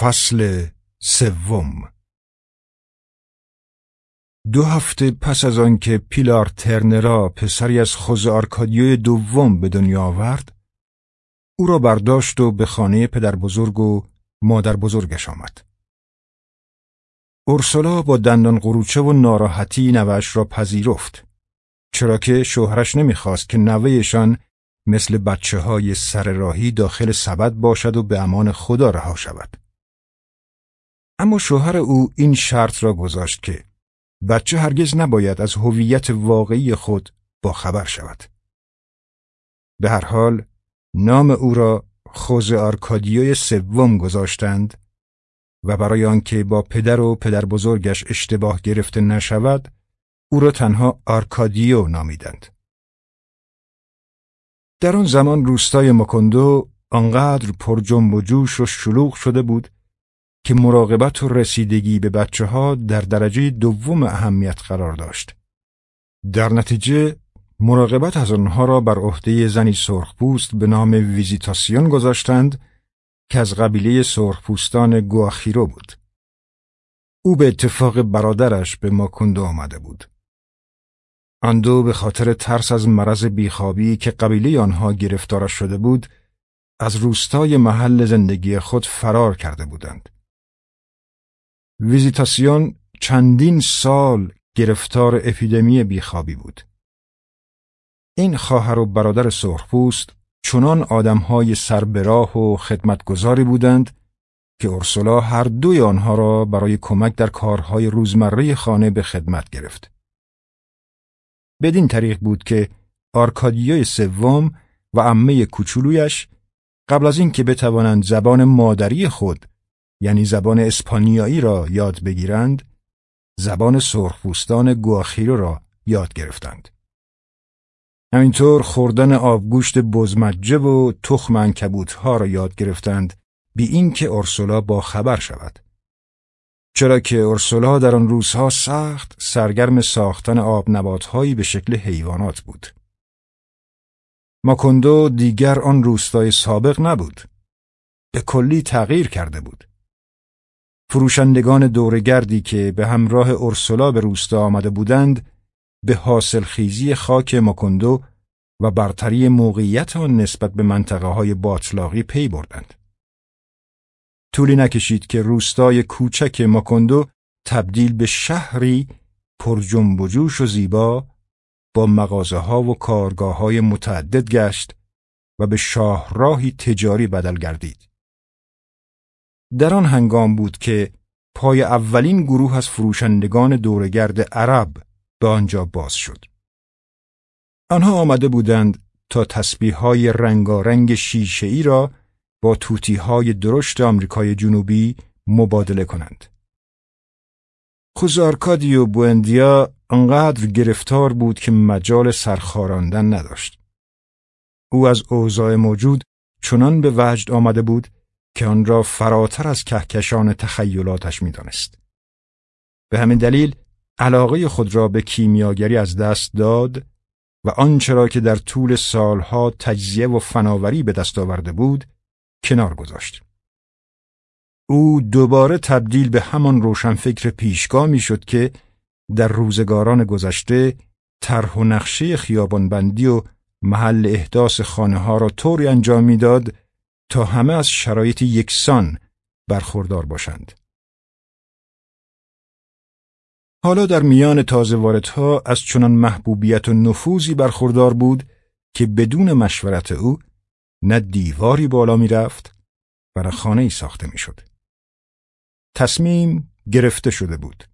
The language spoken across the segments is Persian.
فصل سوم دو هفته پس از آنکه پیلار ترنرا پسری از خوز آرکادیوی دوم به دنیا آورد او را برداشت و به خانه پدر بزرگ و مادر بزرگش آمد اورسولا با دندان قروچه و ناراحتی نوش را پذیرفت چرا که شوهرش نمی‌خواست که نوهشان مثل بچه های سر راهی داخل سبد باشد و به امان خدا رها شود. اما شوهر او این شرط را گذاشت که بچه هرگز نباید از هویت واقعی خود با خبر شود. به هر حال نام او را خوز آرکادیوی سوم گذاشتند و برای آنکه با پدر و پدر بزرگش اشتباه گرفته نشود او را تنها آرکادیو نامیدند. در آن زمان روستای مکندو آنقدر پر جنب و جوش و شلوغ شده بود که مراقبت و رسیدگی به بچه ها در درجه دوم اهمیت قرار داشت. در نتیجه مراقبت از آنها را بر عهده زنی سرخپوست به نام ویزیتاسیون گذاشتند که از قبیله سرخپوستان گواخیرو بود. او به اتفاق برادرش به ماکوندو آمده بود. آن دو به خاطر ترس از مرض بیخوابی که قبیله آنها گرفتارش شده بود از روستای محل زندگی خود فرار کرده بودند. ویزیتاسیون چندین سال گرفتار اپیدمی بیخوابی بود. این خواهر و برادر سرخپوست چنان آدمهای سربراه و خدمتگذاری بودند که اورسولا هر دوی آنها را برای کمک در کارهای روزمره خانه به خدمت گرفت. بدین طریق بود که آرکادیوی سوم و عمه کوچولویش قبل از اینکه بتوانند زبان مادری خود یعنی زبان اسپانیایی را یاد بگیرند زبان سرخپوستان گواخیرو را یاد گرفتند. همینطور خوردن آبگوشت بزمجه و تخم انکبوت ها را یاد گرفتند بی اینکه اورسولا با خبر شود. چرا که اورسولا در آن روزها سخت سرگرم ساختن آب نباتهایی به شکل حیوانات بود. ماکندو دیگر آن روستای سابق نبود. به کلی تغییر کرده بود. فروشندگان دورگردی که به همراه اورسولا به روستا آمده بودند به حاصل خیزی خاک ماکندو و برتری موقعیت آن نسبت به منطقه های باطلاقی پی بردند. طولی نکشید که روستای کوچک ماکندو تبدیل به شهری پر جنب و جوش و زیبا با مغازه ها و کارگاه های متعدد گشت و به شاهراهی تجاری بدل گردید. در آن هنگام بود که پای اولین گروه از فروشندگان دورگرد عرب به آنجا باز شد. آنها آمده بودند تا تسبیح های رنگارنگ شیشه ای را با توتی های درشت آمریکای جنوبی مبادله کنند. خوزارکادی و بوندیا انقدر گرفتار بود که مجال سرخاراندن نداشت. او از اوضاع موجود چنان به وجد آمده بود که آن را فراتر از کهکشان تخیلاتش می‌دانست. به همین دلیل علاقه خود را به کیمیاگری از دست داد و آنچه را که در طول سالها تجزیه و فناوری به دست آورده بود کنار گذاشت. او دوباره تبدیل به همان روشنفکر پیشگاه می شد که در روزگاران گذشته طرح و نقشه خیابانبندی و محل احداث خانه ها را طوری انجام می‌داد تا همه از شرایط یکسان برخوردار باشند. حالا در میان تازه واردها از چنان محبوبیت و نفوذی برخوردار بود که بدون مشورت او نه دیواری بالا می رفت و نه خانه ای ساخته می شد. تصمیم گرفته شده بود.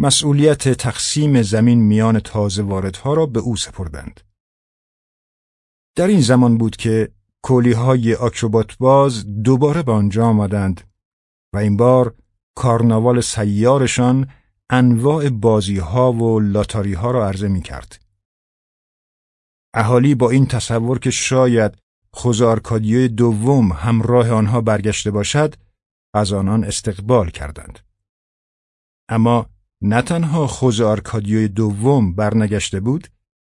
مسئولیت تقسیم زمین میان تازه واردها را به او سپردند. در این زمان بود که کولی های آکروبات باز دوباره به آنجا آمدند و این بار کارناوال سیارشان انواع بازی ها و لاتاری ها را عرضه می کرد. اهالی با این تصور که شاید خوزارکادیوی دوم همراه آنها برگشته باشد از آنان استقبال کردند. اما نه تنها خوزارکادیوی دوم برنگشته بود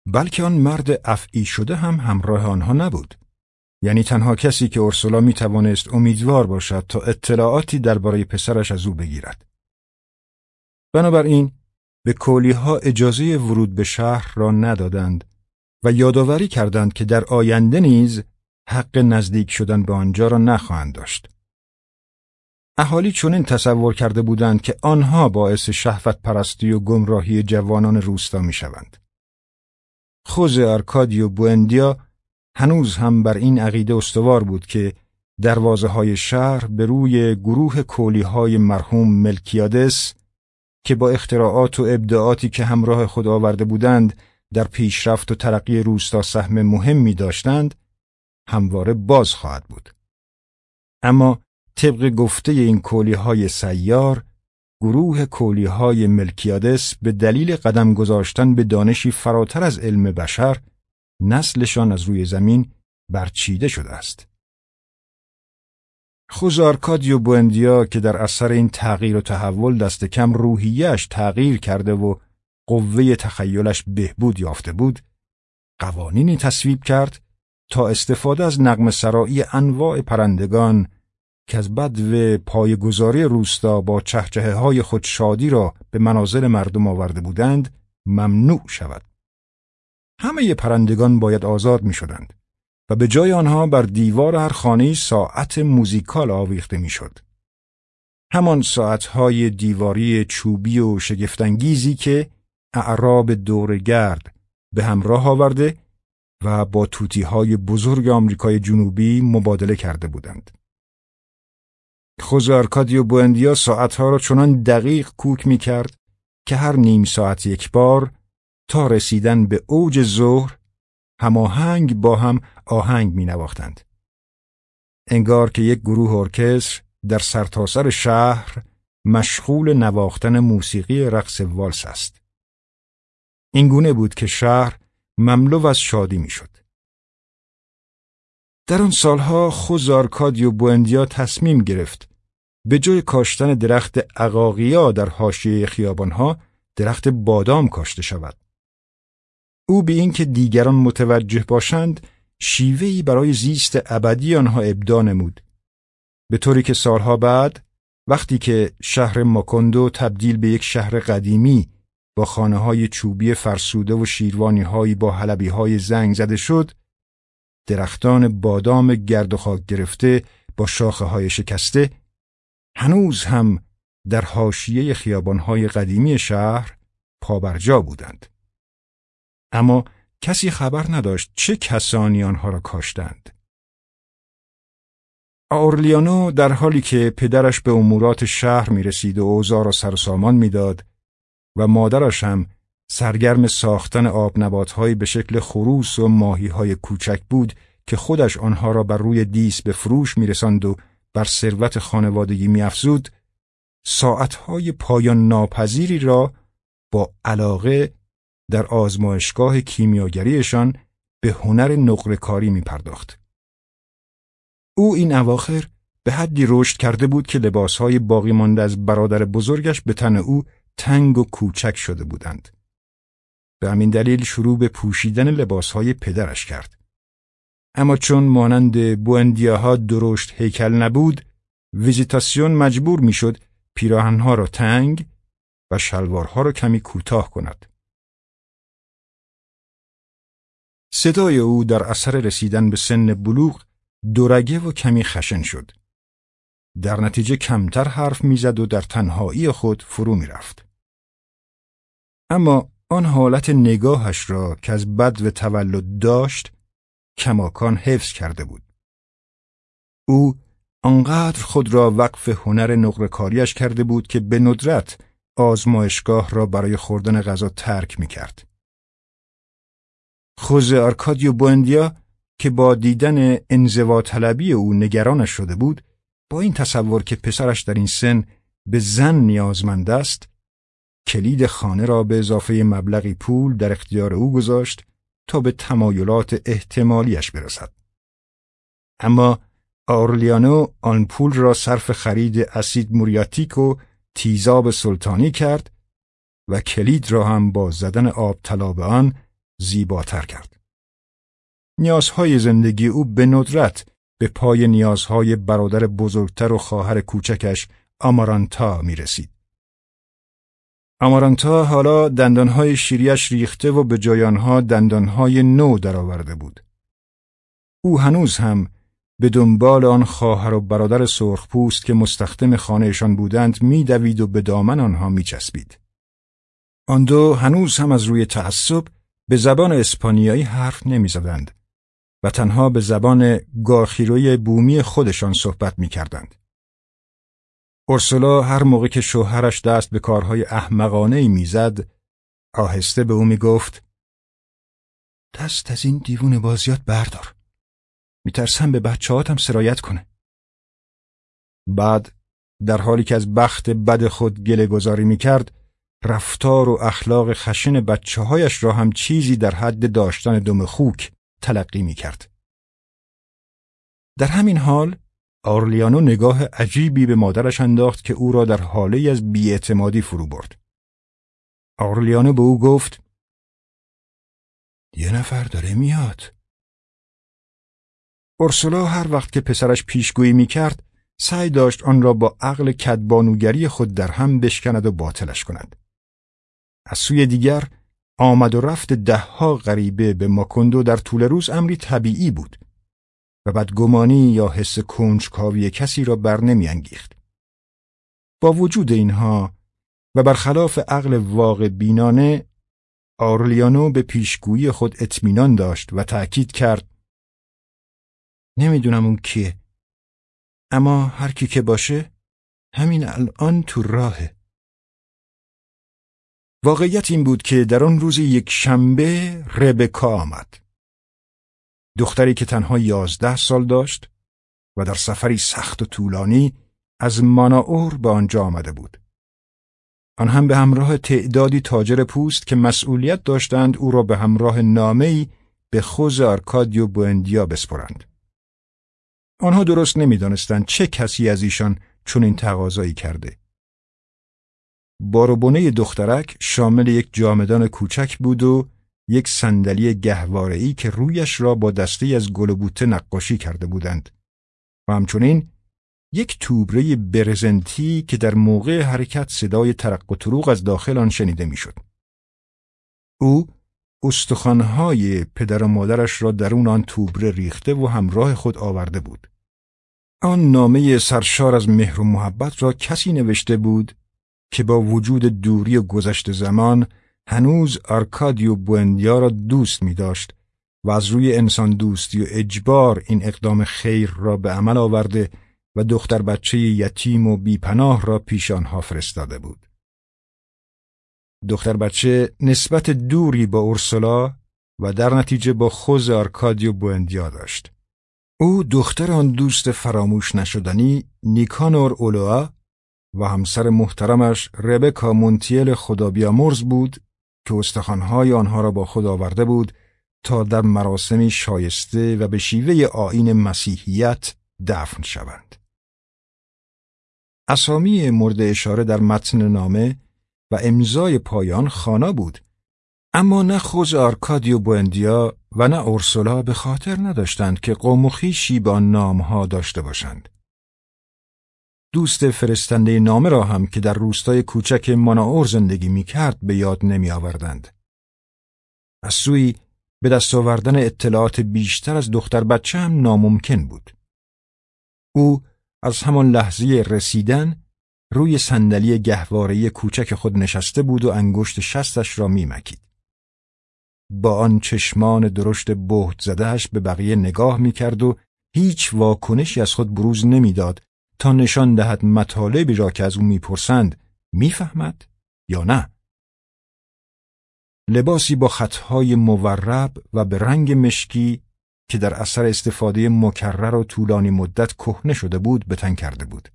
بلکه آن مرد افعی شده هم همراه آنها نبود. یعنی تنها کسی که اورسولا می توانست امیدوار باشد تا اطلاعاتی درباره پسرش از او بگیرد. بنابراین به کولیها اجازه ورود به شهر را ندادند و یادآوری کردند که در آینده نیز حق نزدیک شدن به آنجا را نخواهند داشت. اهالی چنین تصور کرده بودند که آنها باعث شهوت پرستی و گمراهی جوانان روستا می شوند. خوز و بوندیا هنوز هم بر این عقیده استوار بود که دروازه های شهر به روی گروه کولی های مرحوم ملکیادس که با اختراعات و ابداعاتی که همراه خود آورده بودند در پیشرفت و ترقی روستا سهم مهمی داشتند همواره باز خواهد بود. اما طبق گفته این کولی های سیار گروه کولی های ملکیادس به دلیل قدم گذاشتن به دانشی فراتر از علم بشر نسلشان از روی زمین برچیده شده است. خوزارکادیو بوندیا که در اثر این تغییر و تحول دست کم روحیش تغییر کرده و قوه تخیلش بهبود یافته بود، قوانینی تصویب کرد تا استفاده از نقم سرایی انواع پرندگان که از بدو پایگذاری روستا با چهچه های خود شادی را به منازل مردم آورده بودند ممنوع شود. همه پرندگان باید آزاد می شدند و به جای آنها بر دیوار هر خانه ساعت موزیکال آویخته می شد. همان ساعتهای دیواری چوبی و شگفتانگیزی که اعراب دورگرد به همراه آورده و با توتی های بزرگ آمریکای جنوبی مبادله کرده بودند. خوزارکادیو بوندیا ساعتها را چنان دقیق کوک می کرد که هر نیم ساعت یک بار تا رسیدن به اوج ظهر هماهنگ با هم آهنگ می نواختند. انگار که یک گروه ارکستر در سرتاسر شهر مشغول نواختن موسیقی رقص والس است. این گونه بود که شهر مملو از شادی می‌شد. در آن سالها خوزارکادیو بوندیا تصمیم گرفت به جای کاشتن درخت عقاقیا در حاشیه خیابانها درخت بادام کاشته شود. او به اینکه دیگران متوجه باشند شیوهی برای زیست ابدی آنها ابدا نمود. به طوری که سالها بعد وقتی که شهر ماکندو تبدیل به یک شهر قدیمی با خانه های چوبی فرسوده و شیروانی هایی با حلبی های زنگ زده شد درختان بادام گرد و خاک گرفته با شاخه های شکسته هنوز هم در حاشیه خیابان های قدیمی شهر پابرجا بودند. اما کسی خبر نداشت چه کسانی آنها را کاشتند. آورلیانو در حالی که پدرش به امورات شهر می رسید و اوضاع را سر سامان می‌داد و مادرش هم سرگرم ساختن آب نباتهایی به شکل خروس و های کوچک بود که خودش آنها را بر روی دیس به فروش میرساند و بر ثروت خانوادگی میافزود ساعتهای پایان ناپذیری را با علاقه در آزمایشگاه کیمیاگریشان به هنر نقرهکاری می پرداخت. او این اواخر به حدی رشد کرده بود که لباسهای باقی مانده از برادر بزرگش به تن او تنگ و کوچک شده بودند. به همین دلیل شروع به پوشیدن لباسهای پدرش کرد. اما چون مانند بوندیاها درشت هیکل نبود، ویزیتاسیون مجبور می‌شد پیراهنها را تنگ و شلوارها را کمی کوتاه کند. صدای او در اثر رسیدن به سن بلوغ دورگه و کمی خشن شد. در نتیجه کمتر حرف می‌زد و در تنهایی خود فرو می‌رفت. اما آن حالت نگاهش را که از بد و تولد داشت کماکان حفظ کرده بود. او آنقدر خود را وقف هنر نقرکاریش کرده بود که به ندرت آزمایشگاه را برای خوردن غذا ترک می کرد. خوز آرکادیو بوندیا که با دیدن انزوا طلبی او نگرانش شده بود با این تصور که پسرش در این سن به زن نیازمند است کلید خانه را به اضافه مبلغی پول در اختیار او گذاشت تا به تمایلات احتمالیش برسد. اما آرلیانو آن پول را صرف خرید اسید موریاتیک و تیزاب سلطانی کرد و کلید را هم با زدن آب طلا آن زیباتر کرد. نیازهای زندگی او به ندرت به پای نیازهای برادر بزرگتر و خواهر کوچکش آمارانتا می رسید. آمارانتا حالا دندانهای شیریش ریخته و به جای آنها دندانهای نو درآورده بود. او هنوز هم به دنبال آن خواهر و برادر سرخپوست که مستخدم خانهشان بودند میدوید و به دامن آنها میچسبید. آن دو هنوز هم از روی تعصب به زبان اسپانیایی حرف نمی‌زدند و تنها به زبان گارخیروی بومی خودشان صحبت می‌کردند. اورسولا هر موقع که شوهرش دست به کارهای احمقانه ای می‌زد آهسته به او می‌گفت دست از این دیوون بازیات بردار میترسم به بچهاتم سرایت کنه بعد در حالی که از بخت بد خود گله گذاری می‌کرد رفتار و اخلاق خشن بچه هایش را هم چیزی در حد داشتن دم خوک تلقی می‌کرد. در همین حال آرلیانو نگاه عجیبی به مادرش انداخت که او را در حاله از بیاعتمادی فرو برد. آرلیانو به او گفت یه نفر داره میاد. اورسولا هر وقت که پسرش پیشگویی می‌کرد سعی داشت آن را با عقل کدبانوگری خود در هم بشکند و باطلش کند. از سوی دیگر آمد و رفت دهها غریبه به ماکندو در طول روز امری طبیعی بود و بدگمانی یا حس کنجکاوی کسی را بر نمی انگیخت. با وجود اینها و برخلاف عقل واقع بینانه آرلیانو به پیشگویی خود اطمینان داشت و تأکید کرد نمی‌دونم اون کیه اما هر کی که باشه همین الان تو راهه واقعیت این بود که در آن روز یک شنبه ربکا آمد. دختری که تنها یازده سال داشت و در سفری سخت و طولانی از ماناور به آنجا آمده بود. آن هم به همراه تعدادی تاجر پوست که مسئولیت داشتند او را به همراه نامه‌ای به خوز آرکادیو بوندیا بسپرند. آنها درست نمی‌دانستند چه کسی از ایشان چون تقاضایی کرده. باروبونه دخترک شامل یک جامدان کوچک بود و یک صندلی گهواره‌ای که رویش را با دسته از گل و بوته نقاشی کرده بودند و همچنین یک توبره برزنتی که در موقع حرکت صدای ترق و از داخل آن شنیده می‌شد. او استخوانهای پدر و مادرش را درون آن توبره ریخته و همراه خود آورده بود. آن نامه سرشار از مهر و محبت را کسی نوشته بود که با وجود دوری و گذشت زمان هنوز آرکادیو بوندیا را دوست می داشت و از روی انسان دوستی و اجبار این اقدام خیر را به عمل آورده و دختر بچه یتیم و بیپناه را پیش آنها فرستاده بود. دختر بچه نسبت دوری با اورسولا و در نتیجه با خوز آرکادیو بوندیا داشت. او دختر آن دوست فراموش نشدنی نیکانور اولوآ و همسر محترمش ربکا مونتیل خدا بیامرز بود که استخوانهای آنها را با خود آورده بود تا در مراسمی شایسته و به شیوه آین مسیحیت دفن شوند. اسامی مورد اشاره در متن نامه و امضای پایان خانا بود اما نه خوز آرکادیو بوندیا و نه اورسولا به خاطر نداشتند که قوم و خیشی با نامها داشته باشند. دوست فرستنده نامه را هم که در روستای کوچک ماناور زندگی می کرد به یاد نمی آوردند. از سوی به دست آوردن اطلاعات بیشتر از دختر بچه هم ناممکن بود. او از همان لحظه رسیدن روی صندلی گهواره کوچک خود نشسته بود و انگشت شستش را میمکید. با آن چشمان درشت بهت زدهش به بقیه نگاه می‌کرد و هیچ واکنشی از خود بروز نمی‌داد تا نشان دهد مطالبی را که از او می‌پرسند می‌فهمد یا نه. لباسی با خطهای مورب و به رنگ مشکی که در اثر استفاده مکرر و طولانی مدت کهنه شده بود به تن کرده بود.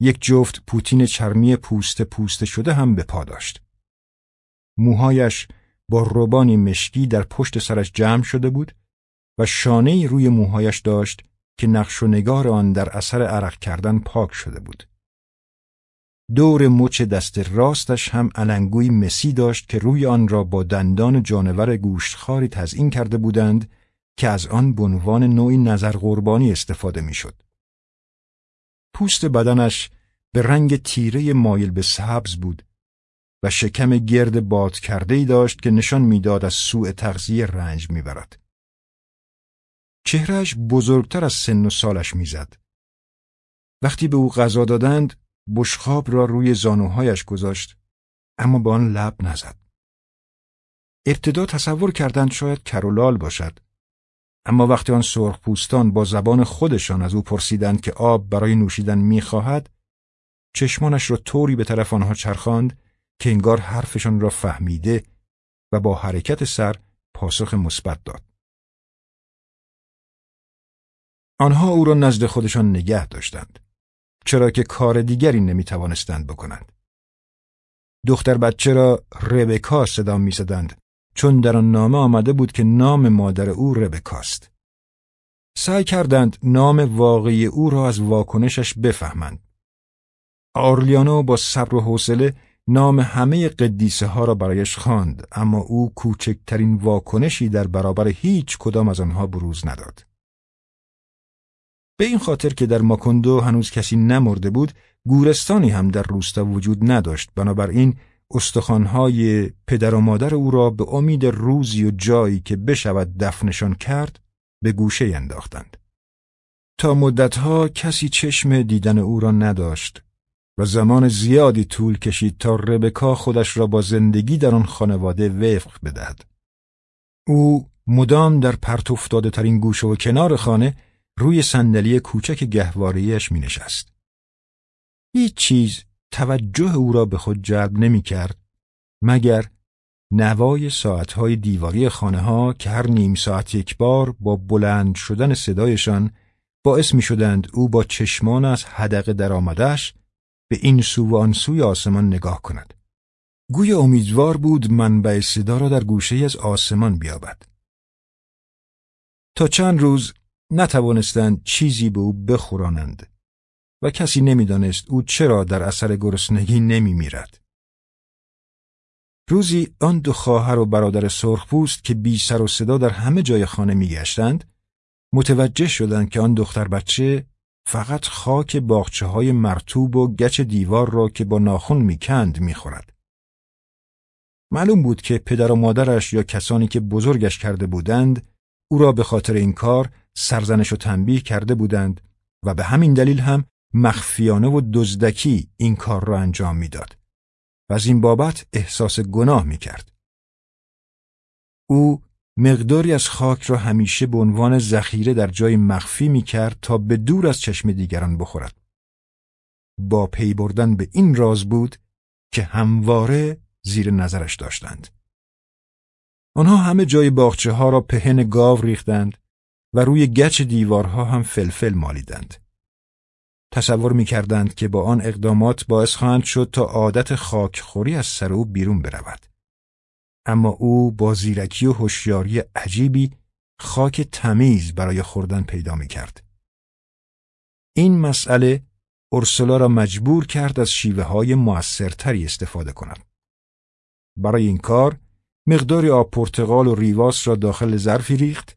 یک جفت پوتین چرمی پوست پوست شده هم به پا داشت. موهایش با روبانی مشکی در پشت سرش جمع شده بود و شانه روی موهایش داشت که نقش و نگار آن در اثر عرق کردن پاک شده بود. دور مچ دست راستش هم علنگوی مسی داشت که روی آن را با دندان جانور گوشتخاری تزئین کرده بودند که از آن به عنوان نوعی نظر قربانی استفاده می‌شد. پوست بدنش به رنگ تیره مایل به سبز بود و شکم گرد باد کرده ای داشت که نشان می‌داد از سوء تغذیه رنج می‌برد. چهرهش بزرگتر از سن و سالش می‌زد. وقتی به او غذا دادند، بشخاب را روی زانوهایش گذاشت، اما به آن لب نزد. ابتدا تصور کردند شاید کرولال باشد. اما وقتی آن سرخ پوستان با زبان خودشان از او پرسیدند که آب برای نوشیدن می‌خواهد، چشمانش را طوری به طرف آنها چرخاند که انگار حرفشان را فهمیده و با حرکت سر پاسخ مثبت داد. آنها او را نزد خودشان نگه داشتند چرا که کار دیگری نمی توانستند بکنند. دختر بچه را ربکا صدا می زدند چون در آن نامه آمده بود که نام مادر او ربکاست. سعی کردند نام واقعی او را از واکنشش بفهمند. آرلیانو با صبر و حوصله نام همه قدیسه ها را برایش خواند اما او کوچکترین واکنشی در برابر هیچ کدام از آنها بروز نداد. به این خاطر که در ماکندو هنوز کسی نمرده بود گورستانی هم در روستا وجود نداشت بنابراین استخوانهای پدر و مادر او را به امید روزی و جایی که بشود دفنشان کرد به گوشه انداختند. تا مدتها کسی چشم دیدن او را نداشت و زمان زیادی طول کشید تا ربکا خودش را با زندگی در آن خانواده وفق بدهد. او مدام در پرت افتاده ترین گوشه و کنار خانه روی صندلی کوچک گهواریش می نشست. هیچ چیز توجه او را به خود جلب نمی کرد مگر نوای ساعتهای دیواری خانه ها که هر نیم ساعت یک بار با بلند شدن صدایشان باعث می شدند او با چشمان از هدق درآمدش به این سو و آن سوی آسمان نگاه کند. گوی امیدوار بود منبع صدا را در گوشه از آسمان بیابد. تا چند روز نتوانستند چیزی به او بخورانند و کسی نمی‌دانست او چرا در اثر گرسنگی نمی میرد. روزی آن دو خواهر و برادر سرخپوست که بی سر و صدا در همه جای خانه میگشتند متوجه شدند که آن دختر بچه فقط خاک باغچه های مرتوب و گچ دیوار را که با ناخون می‌کند می‌خورد. معلوم بود که پدر و مادرش یا کسانی که بزرگش کرده بودند او را به خاطر این کار سرزنش و تنبیه کرده بودند و به همین دلیل هم مخفیانه و دزدکی این کار را انجام می‌داد و از این بابت احساس گناه می کرد. او مقداری از خاک را همیشه به عنوان ذخیره در جای مخفی می کرد تا به دور از چشم دیگران بخورد. با پی بردن به این راز بود که همواره زیر نظرش داشتند. آنها همه جای باغچه ها را پهن گاو ریختند و روی گچ دیوارها هم فلفل مالیدند. تصور می کردند که با آن اقدامات باعث خواهند شد تا عادت خاکخوری از سر او بیرون برود. اما او با زیرکی و هوشیاری عجیبی خاک تمیز برای خوردن پیدا می کرد. این مسئله ارسلا را مجبور کرد از شیوه های موثرتری استفاده کند. برای این کار مقداری آب پرتقال و ریواس را داخل ظرفی ریخت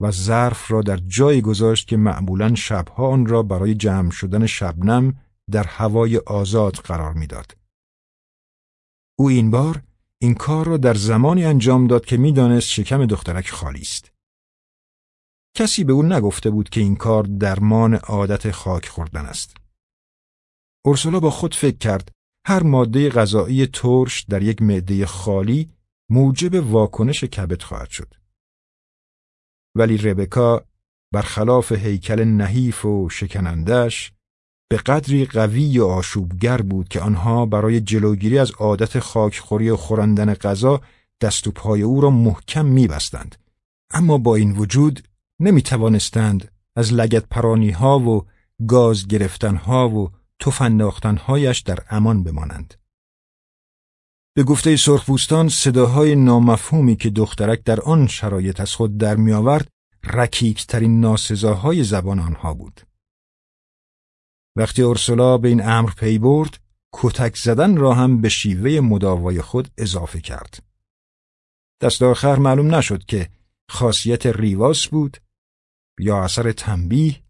و ظرف را در جایی گذاشت که معمولا شبها آن را برای جمع شدن شبنم در هوای آزاد قرار می‌داد. او این بار این کار را در زمانی انجام داد که می‌دانست شکم دخترک خالی است. کسی به او نگفته بود که این کار درمان عادت خاک خوردن است. اورسولا با خود فکر کرد هر ماده غذایی ترش در یک معده خالی موجب واکنش کبد خواهد شد. ولی ربکا برخلاف هیکل نحیف و شکنندش به قدری قوی و آشوبگر بود که آنها برای جلوگیری از عادت خاکخوری و خورندن غذا دست و پای او را محکم میبستند. اما با این وجود نمی توانستند از لگت پرانی ها و گاز گرفتن ها و تف هایش در امان بمانند. به گفته سرخپوستان صداهای نامفهومی که دخترک در آن شرایط از خود در میآورد رکیکترین ناسزاهای زبان آنها بود. وقتی ارسلا به این امر پی برد، کتک زدن را هم به شیوه مداوای خود اضافه کرد. دست آخر معلوم نشد که خاصیت ریواس بود یا اثر تنبیه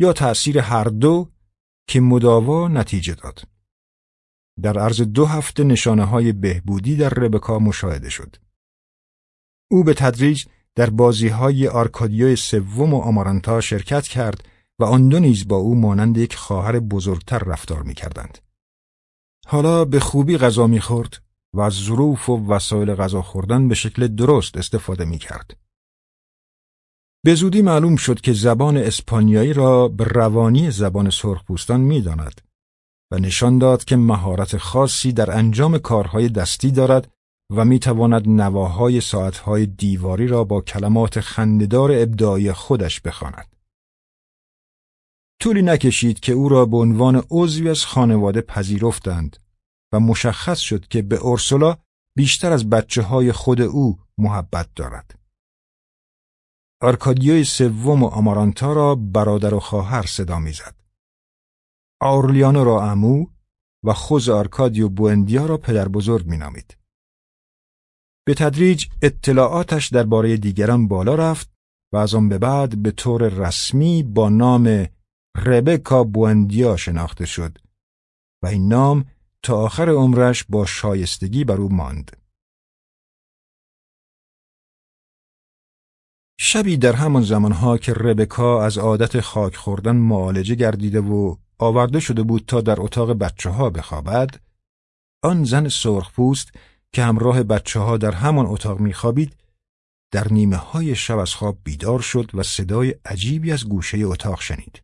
یا تأثیر هر دو که مداوا نتیجه داد. در عرض دو هفته نشانه های بهبودی در ربکا مشاهده شد. او به تدریج در بازی های آرکادیوی سوم و آمارانتا شرکت کرد و آن دو نیز با او مانند یک خواهر بزرگتر رفتار می کردند. حالا به خوبی غذا می خورد و از ظروف و وسایل غذا خوردن به شکل درست استفاده می کرد. به زودی معلوم شد که زبان اسپانیایی را به روانی زبان سرخپوستان می داند و نشان داد که مهارت خاصی در انجام کارهای دستی دارد و می تواند نواهای ساعتهای دیواری را با کلمات خنددار ابداعی خودش بخواند. طولی نکشید که او را به عنوان عضوی از خانواده پذیرفتند و مشخص شد که به اورسولا بیشتر از بچه های خود او محبت دارد. آرکادیوی سوم و آمارانتا را برادر و خواهر صدا می‌زد. آورلیانو را امو و خوز آرکادیو بوندیا را پدر بزرگ می نامید. به تدریج اطلاعاتش درباره دیگران بالا رفت و از آن به بعد به طور رسمی با نام ربکا بوندیا شناخته شد و این نام تا آخر عمرش با شایستگی بر او ماند. شبی در همان زمانها که ربکا از عادت خاک خوردن معالجه گردیده و آورده شده بود تا در اتاق بچه ها بخوابد، آن زن سرخپوست که همراه بچه ها در همان اتاق میخوابید در نیمه های شب از خواب بیدار شد و صدای عجیبی از گوشه اتاق شنید.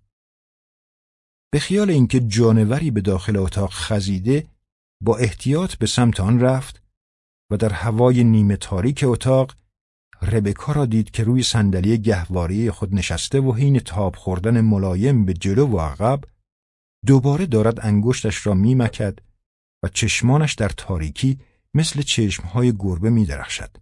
به خیال اینکه جانوری به داخل اتاق خزیده با احتیاط به سمت آن رفت و در هوای نیمه تاریک اتاق ربکا را دید که روی صندلی گهواری خود نشسته و حین تاب خوردن ملایم به جلو و عقب دوباره دارد انگشتش را میمکد و چشمانش در تاریکی مثل چشمهای گربه می درخشد.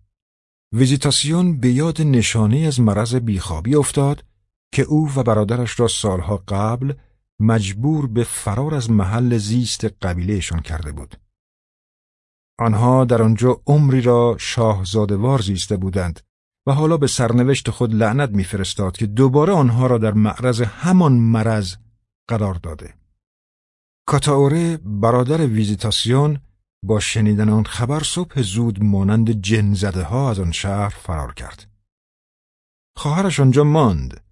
ویزیتاسیون به یاد نشانه از مرض بیخوابی افتاد که او و برادرش را سالها قبل مجبور به فرار از محل زیست قبیلهشان کرده بود. آنها در آنجا عمری را شاهزادوار زیسته بودند و حالا به سرنوشت خود لعنت میفرستاد که دوباره آنها را در معرض همان مرض قرار داده. کاتاوره برادر ویزیتاسیون با شنیدن آن خبر صبح زود مانند جن زده ها از آن شهر فرار کرد. خواهرش آنجا ماند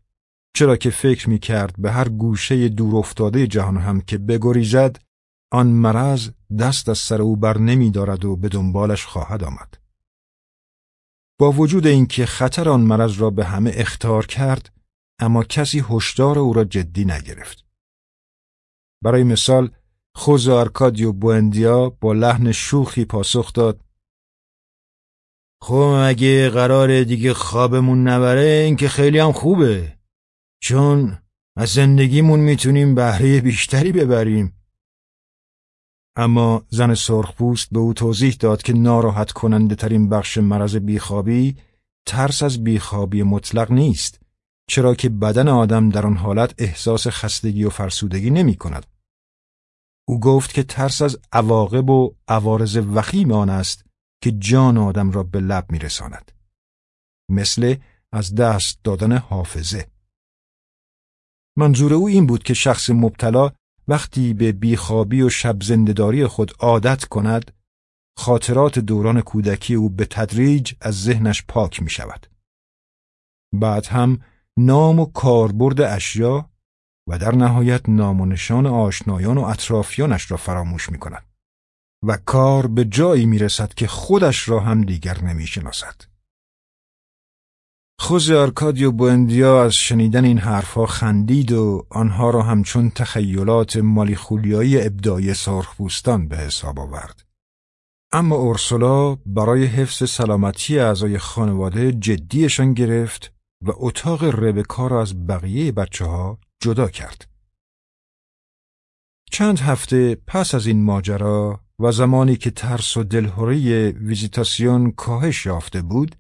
چرا که فکر می کرد به هر گوشه دور افتاده جهان هم که بگریزد آن مرض دست از سر او بر نمی دارد و به دنبالش خواهد آمد. با وجود اینکه خطر آن مرض را به همه اختار کرد اما کسی هشدار او را جدی نگرفت. برای مثال خوز آرکادیو بوندیا با لحن شوخی پاسخ داد. خب اگه قرار دیگه خوابمون نبره این که خیلی هم خوبه. چون از زندگیمون می‌تونیم بهره بیشتری ببریم. اما زن سرخپوست به او توضیح داد که ناراحت کننده ترین بخش مرض بیخوابی ترس از بیخوابی مطلق نیست چرا که بدن آدم در آن حالت احساس خستگی و فرسودگی نمی کند. او گفت که ترس از عواقب و عوارض وخیم آن است که جان آدم را به لب می رساند. مثل از دست دادن حافظه. منظور او این بود که شخص مبتلا وقتی به بیخوابی و شب زندداری خود عادت کند خاطرات دوران کودکی او به تدریج از ذهنش پاک می شود. بعد هم نام و کاربرد اشیا و در نهایت نام و نشان آشنایان و اطرافیانش را فراموش می کند و کار به جایی می رسد که خودش را هم دیگر نمی شناسد. خوز آرکادیو بوندیا از شنیدن این حرفها خندید و آنها را همچون تخیلات مالیخولیایی ابدای سرخپوستان به حساب آورد. اما اورسولا برای حفظ سلامتی اعضای خانواده جدیشان گرفت و اتاق ربکا را از بقیه بچه ها جدا کرد. چند هفته پس از این ماجرا و زمانی که ترس و دلهوری ویزیتاسیون کاهش یافته بود،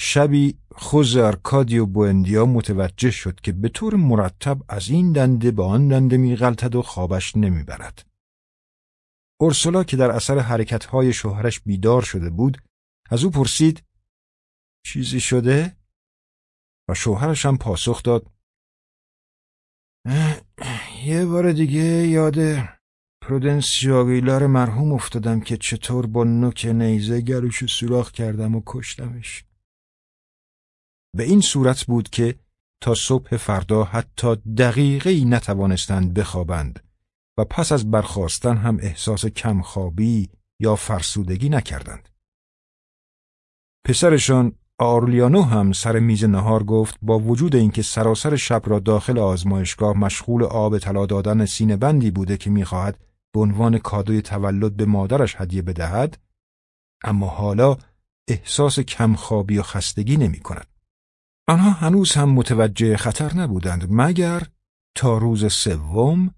شبی خوز ارکادیو بوندیا متوجه شد که به طور مرتب از این دنده به آن دنده میغلطد و خوابش نمی‌برد. اورسولا که در اثر حرکتهای شوهرش بیدار شده بود، از او پرسید چیزی شده؟ و شوهرش هم پاسخ داد یه بار دیگه یاد پرودنس آگیلار مرحوم افتادم که چطور با نوک نیزه گروش سوراخ کردم و کشتمش. به این صورت بود که تا صبح فردا حتی دقیقه ای نتوانستند بخوابند و پس از برخواستن هم احساس کمخوابی یا فرسودگی نکردند. پسرشان آرلیانو هم سر میز نهار گفت با وجود اینکه سراسر شب را داخل آزمایشگاه مشغول آب طلا دادن سینه بندی بوده که می‌خواهد به عنوان کادوی تولد به مادرش هدیه بدهد اما حالا احساس کمخوابی و خستگی نمی کند. آنها هنوز هم متوجه خطر نبودند مگر تا روز سوم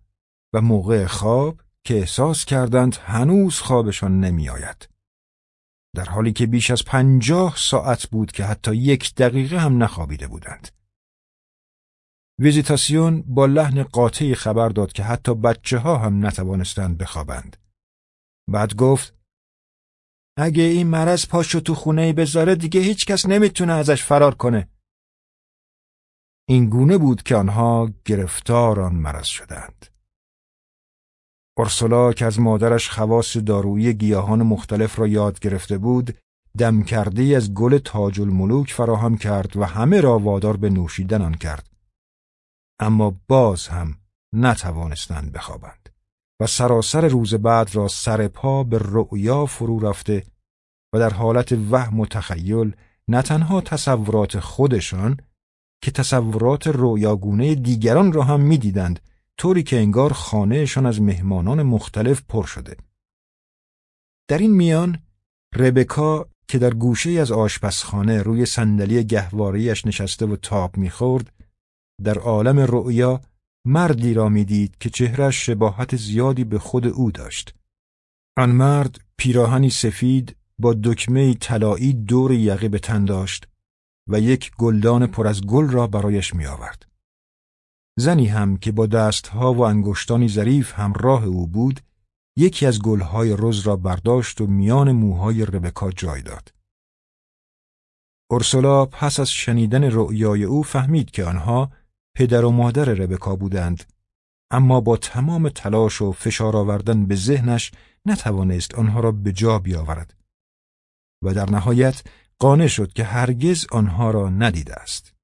و موقع خواب که احساس کردند هنوز خوابشان نمی آید. در حالی که بیش از پنجاه ساعت بود که حتی یک دقیقه هم نخوابیده بودند. ویزیتاسیون با لحن قاطعی خبر داد که حتی بچه ها هم نتوانستند بخوابند. بعد گفت اگه این مرض پاشو تو خونه بذاره دیگه هیچ کس نمی‌تونه ازش فرار کنه. این گونه بود که آنها گرفتار آن مرض شدند. اورسولا که از مادرش خواص دارویی گیاهان مختلف را یاد گرفته بود، دم کرده از گل تاج الملوک فراهم کرد و همه را وادار به نوشیدن آن کرد. اما باز هم نتوانستند بخوابند و سراسر روز بعد را سر پا به رؤیا فرو رفته و در حالت وهم و تخیل نه تنها تصورات خودشان که تصورات رویاگونه دیگران را هم می‌دیدند طوری که انگار خانهشان از مهمانان مختلف پر شده. در این میان ربکا که در گوشه از آشپزخانه روی صندلی گهواریش نشسته و تاب می‌خورد در عالم رؤیا مردی را می‌دید که چهرش شباهت زیادی به خود او داشت. آن مرد پیراهنی سفید با دکمه طلایی دور یقه به تن داشت و یک گلدان پر از گل را برایش می آورد. زنی هم که با دستها و انگشتانی ظریف همراه او بود یکی از گلهای رز را برداشت و میان موهای ربکا جای داد. اورسولا پس از شنیدن رؤیای او فهمید که آنها پدر و مادر ربکا بودند اما با تمام تلاش و فشار آوردن به ذهنش نتوانست آنها را به جا بیاورد و در نهایت قانع شد که هرگز آنها را ندیده است.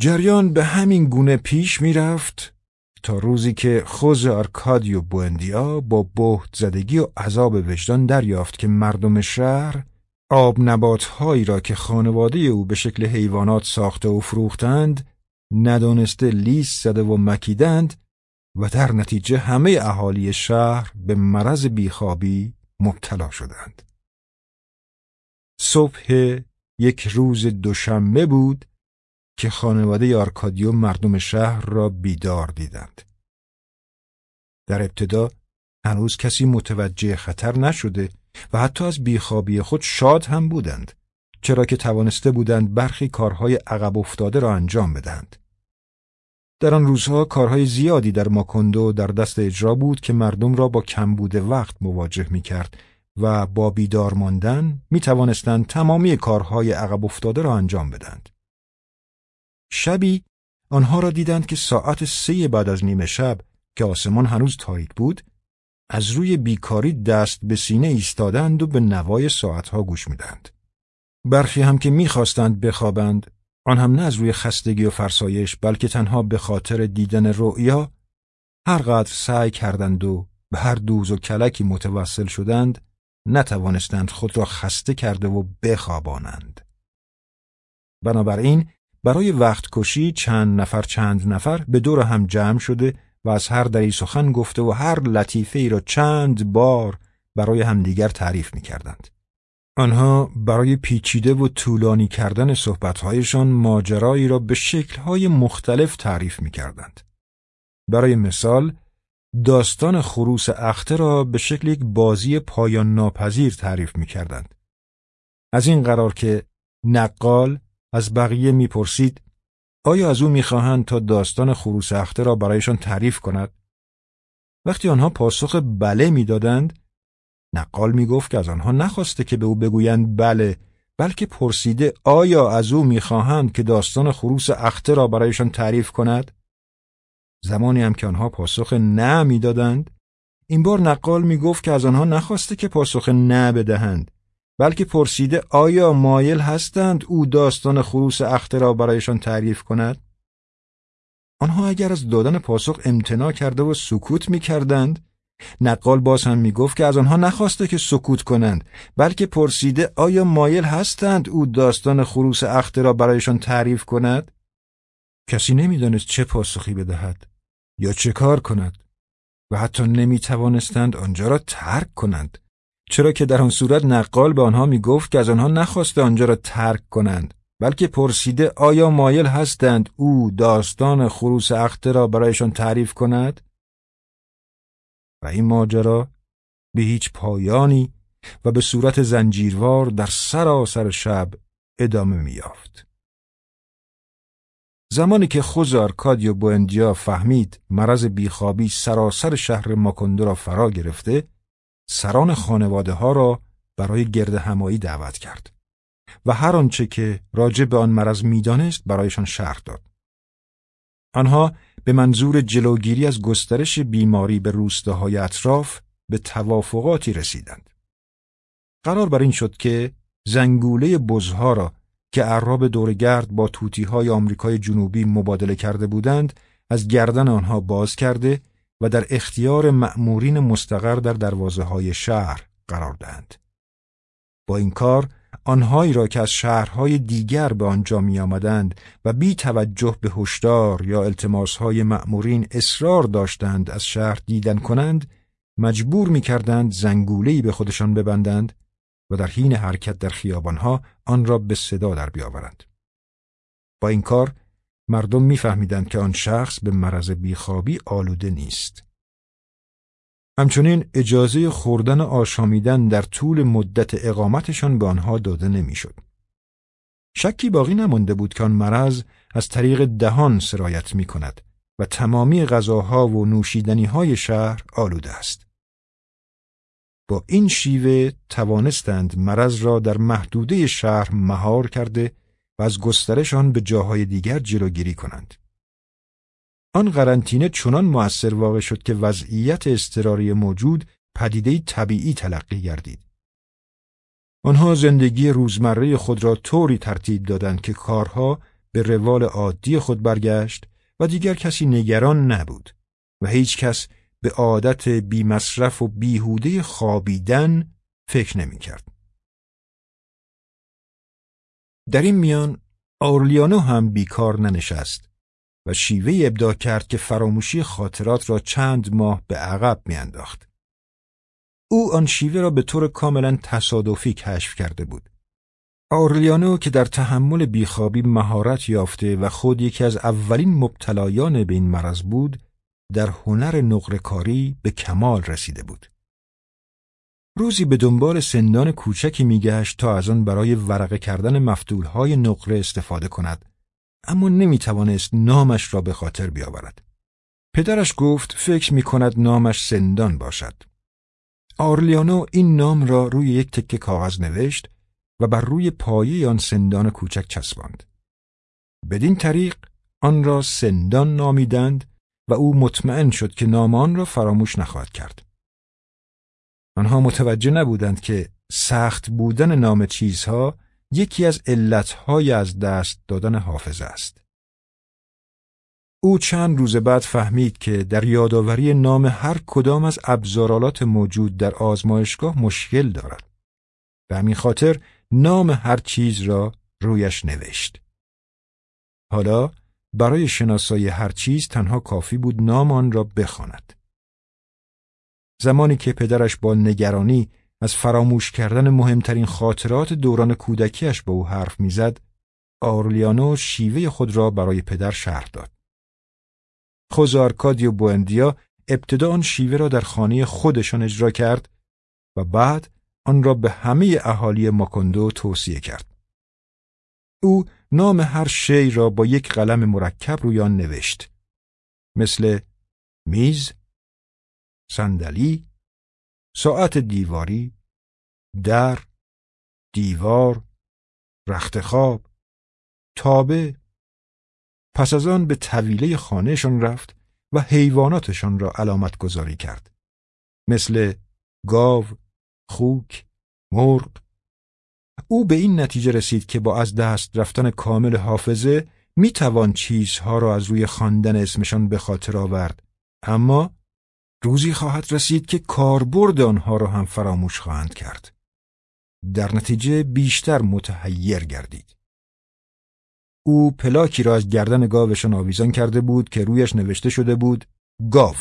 جریان به همین گونه پیش می رفت تا روزی که خوز آرکادیو بوندیا با بهت زدگی و عذاب وجدان دریافت که مردم شهر آب نباتهایی را که خانواده او به شکل حیوانات ساخته و فروختند ندانسته لیست زده و مکیدند و در نتیجه همه اهالی شهر به مرض بیخوابی مبتلا شدند. صبح یک روز دوشنبه بود که خانواده آرکادیو مردم شهر را بیدار دیدند. در ابتدا هنوز کسی متوجه خطر نشده و حتی از بیخوابی خود شاد هم بودند چرا که توانسته بودند برخی کارهای عقب افتاده را انجام بدهند. در آن روزها کارهای زیادی در ماکندو در دست اجرا بود که مردم را با کمبود وقت مواجه می کرد و با بیدار ماندن می توانستند تمامی کارهای عقب افتاده را انجام بدهند. شبی آنها را دیدند که ساعت سه بعد از نیمه شب که آسمان هنوز تاریک بود از روی بیکاری دست به سینه ایستادند و به نوای ساعتها گوش میدند. برخی هم که می‌خواستند بخوابند آن هم نه از روی خستگی و فرسایش بلکه تنها به خاطر دیدن رؤیا هرقدر سعی کردند و به هر دوز و کلکی متوسل شدند نتوانستند خود را خسته کرده و بخوابانند. بنابراین برای وقت کشی چند نفر چند نفر به دور هم جمع شده و از هر دری سخن گفته و هر لطیفه ای را چند بار برای همدیگر تعریف می کردند. آنها برای پیچیده و طولانی کردن صحبتهایشان ماجرایی را به شکلهای مختلف تعریف می کردند. برای مثال داستان خروس اخته را به شکل یک بازی پایان ناپذیر تعریف می کردند. از این قرار که نقال از بقیه می‌پرسید آیا از او می‌خواهند تا داستان خروس اخته را برایشان تعریف کند؟ وقتی آنها پاسخ بله می‌دادند، نقال می‌گفت که از آنها نخواسته که به او بگویند بله بلکه پرسیده آیا از او می‌خواهند که داستان خروس اخته را برایشان تعریف کند؟ زمانی هم که آنها پاسخ نه می‌دادند این بار نقال می‌گفت که از آنها نخواسته که پاسخ نه بدهند بلکه پرسیده آیا مایل هستند او داستان خروس اخته را برایشان تعریف کند؟ آنها اگر از دادن پاسخ امتناع کرده و سکوت می‌کردند نقال باز هم می‌گفت که از آنها نخواسته که سکوت کنند بلکه پرسیده آیا مایل هستند او داستان خروس اخته را برایشان تعریف کند کسی نمی‌دانست چه پاسخی بدهد یا چه کار کند و حتی نمی توانستند آنجا را ترک کنند چرا که در آن صورت نقال به آنها می گفت که از آنها نخواسته آنجا را ترک کنند بلکه پرسیده آیا مایل هستند او داستان خروس اخته را برایشان تعریف کند و این ماجرا به هیچ پایانی و به صورت زنجیروار در سراسر شب ادامه میافت. زمانی که خوزار کادیو بوندیا فهمید مرض بیخوابی سراسر شهر ماکندو را فرا گرفته سران خانواده ها را برای گرد همایی دعوت کرد و هر آنچه که راجع به آن مرض می‌دانست برایشان شرح داد. آنها به منظور جلوگیری از گسترش بیماری به روستاهای اطراف به توافقاتی رسیدند. قرار بر این شد که زنگوله بزها را که عراب دورگرد با توتیهای آمریکای جنوبی مبادله کرده بودند از گردن آنها باز کرده و در اختیار مأمورین مستقر در دروازه های شهر قرار دهند. با این کار آنهایی را که از شهرهای دیگر به آنجا می آمدند و بی توجه به هشدار یا التماسهای مأمورین اصرار داشتند از شهر دیدن کنند مجبور می کردند زنگولهی به خودشان ببندند و در حین حرکت در خیابانها آن را به صدا در بیاورند. با این کار مردم میفهمیدند که آن شخص به مرض بیخوابی آلوده نیست. همچنین اجازه خوردن آشامیدن در طول مدت اقامتشان به آنها داده نمی‌شد. شکی باقی نمانده بود که آن مرض از طریق دهان سرایت می کند و تمامی غذاها و نوشیدنی های شهر آلوده است. با این شیوه توانستند مرض را در محدوده شهر مهار کرده و از گسترش آن به جاهای دیگر جلوگیری کنند. آن قرنطینه چنان موثر واقع شد که وضعیت اضطراری موجود پدیده طبیعی تلقی گردید. آنها زندگی روزمره خود را طوری ترتیب دادند که کارها به روال عادی خود برگشت و دیگر کسی نگران نبود و هیچ کس به عادت بی مصرف و بیهوده خوابیدن فکر نمی کرد. در این میان آرلیانو هم بیکار ننشست و شیوه ابدا کرد که فراموشی خاطرات را چند ماه به عقب میانداخت. او آن شیوه را به طور کاملا تصادفی کشف کرده بود. آرلیانو که در تحمل بیخوابی مهارت یافته و خود یکی از اولین مبتلایان به این مرض بود، در هنر نقرهکاری به کمال رسیده بود. روزی به دنبال سندان کوچکی میگشت تا از آن برای ورقه کردن مفتولهای نقره استفاده کند اما نمی توانست نامش را به خاطر بیاورد. پدرش گفت فکر می کند نامش سندان باشد. آرلیانو این نام را روی یک تکه کاغذ نوشت و بر روی پایه آن سندان کوچک چسباند. بدین طریق آن را سندان نامیدند و او مطمئن شد که نام آن را فراموش نخواهد کرد. آنها متوجه نبودند که سخت بودن نام چیزها یکی از علتهای از دست دادن حافظه است. او چند روز بعد فهمید که در یادآوری نام هر کدام از ابزارالات موجود در آزمایشگاه مشکل دارد. به همین خاطر نام هر چیز را رویش نوشت. حالا برای شناسایی هر چیز تنها کافی بود نام آن را بخواند. زمانی که پدرش با نگرانی از فراموش کردن مهمترین خاطرات دوران کودکیش به او حرف می‌زد آرلیانو شیوه خود را برای پدر شرح داد. خوزارکادی و بوندیا ابتدا آن شیوه را در خانه خودشان اجرا کرد و بعد آن را به همه اهالی ماکندو توصیه کرد. او نام هر شی را با یک قلم مرکب روی آن نوشت. مثل میز صندلی ساعت دیواری در دیوار رخت خواب، تابه. پس از آن به طویله خانهشان رفت و حیواناتشان را علامت گذاری کرد. مثل گاو، خوک، مرغ. او به این نتیجه رسید که با از دست رفتن کامل حافظه می توان چیزها را از روی خواندن اسمشان به خاطر آورد. اما روزی خواهد رسید که کاربرد آنها را هم فراموش خواهند کرد. در نتیجه بیشتر متحیر گردید. او پلاکی را از گردن گاوشان آویزان کرده بود که رویش نوشته شده بود گاو.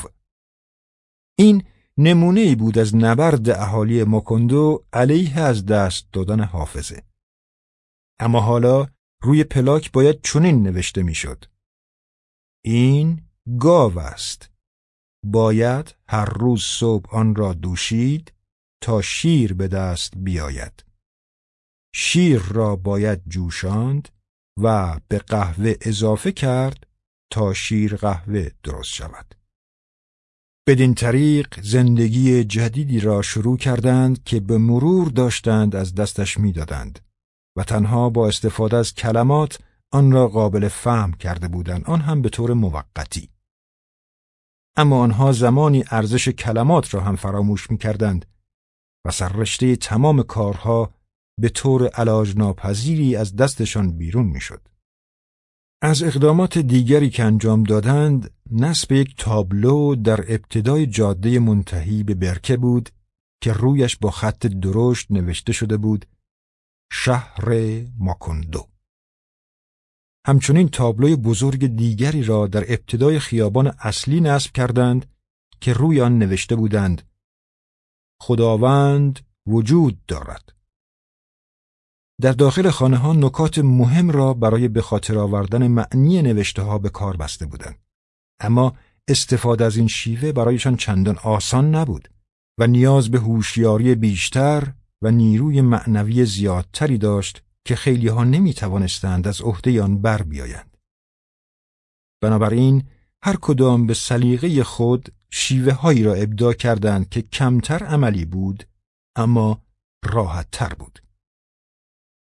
این نمونه ای بود از نبرد اهالی مکندو علیه از دست دادن حافظه. اما حالا روی پلاک باید چنین نوشته می‌شد. این گاو است. باید هر روز صبح آن را دوشید تا شیر به دست بیاید. شیر را باید جوشاند و به قهوه اضافه کرد تا شیر قهوه درست شود. بدین طریق زندگی جدیدی را شروع کردند که به مرور داشتند از دستش می‌دادند و تنها با استفاده از کلمات آن را قابل فهم کرده بودند. آن هم به طور موقتی. اما آنها زمانی ارزش کلمات را هم فراموش می کردند و سررشته تمام کارها به طور علاج ناپذیری از دستشان بیرون می‌شد. از اقدامات دیگری که انجام دادند نصب یک تابلو در ابتدای جاده منتهی به برکه بود که رویش با خط درشت نوشته شده بود شهر ماکندو همچنین تابلوی بزرگ دیگری را در ابتدای خیابان اصلی نصب کردند که روی آن نوشته بودند خداوند وجود دارد در داخل خانه ها نکات مهم را برای به خاطر آوردن معنی نوشته ها به کار بسته بودند. اما استفاده از این شیوه برایشان چندان آسان نبود و نیاز به هوشیاری بیشتر و نیروی معنوی زیادتری داشت که خیلی ها نمی توانستند از عهده آن بر بیایند. بنابراین هر کدام به سلیقه خود شیوه هایی را ابدا کردند که کمتر عملی بود اما راحت تر بود.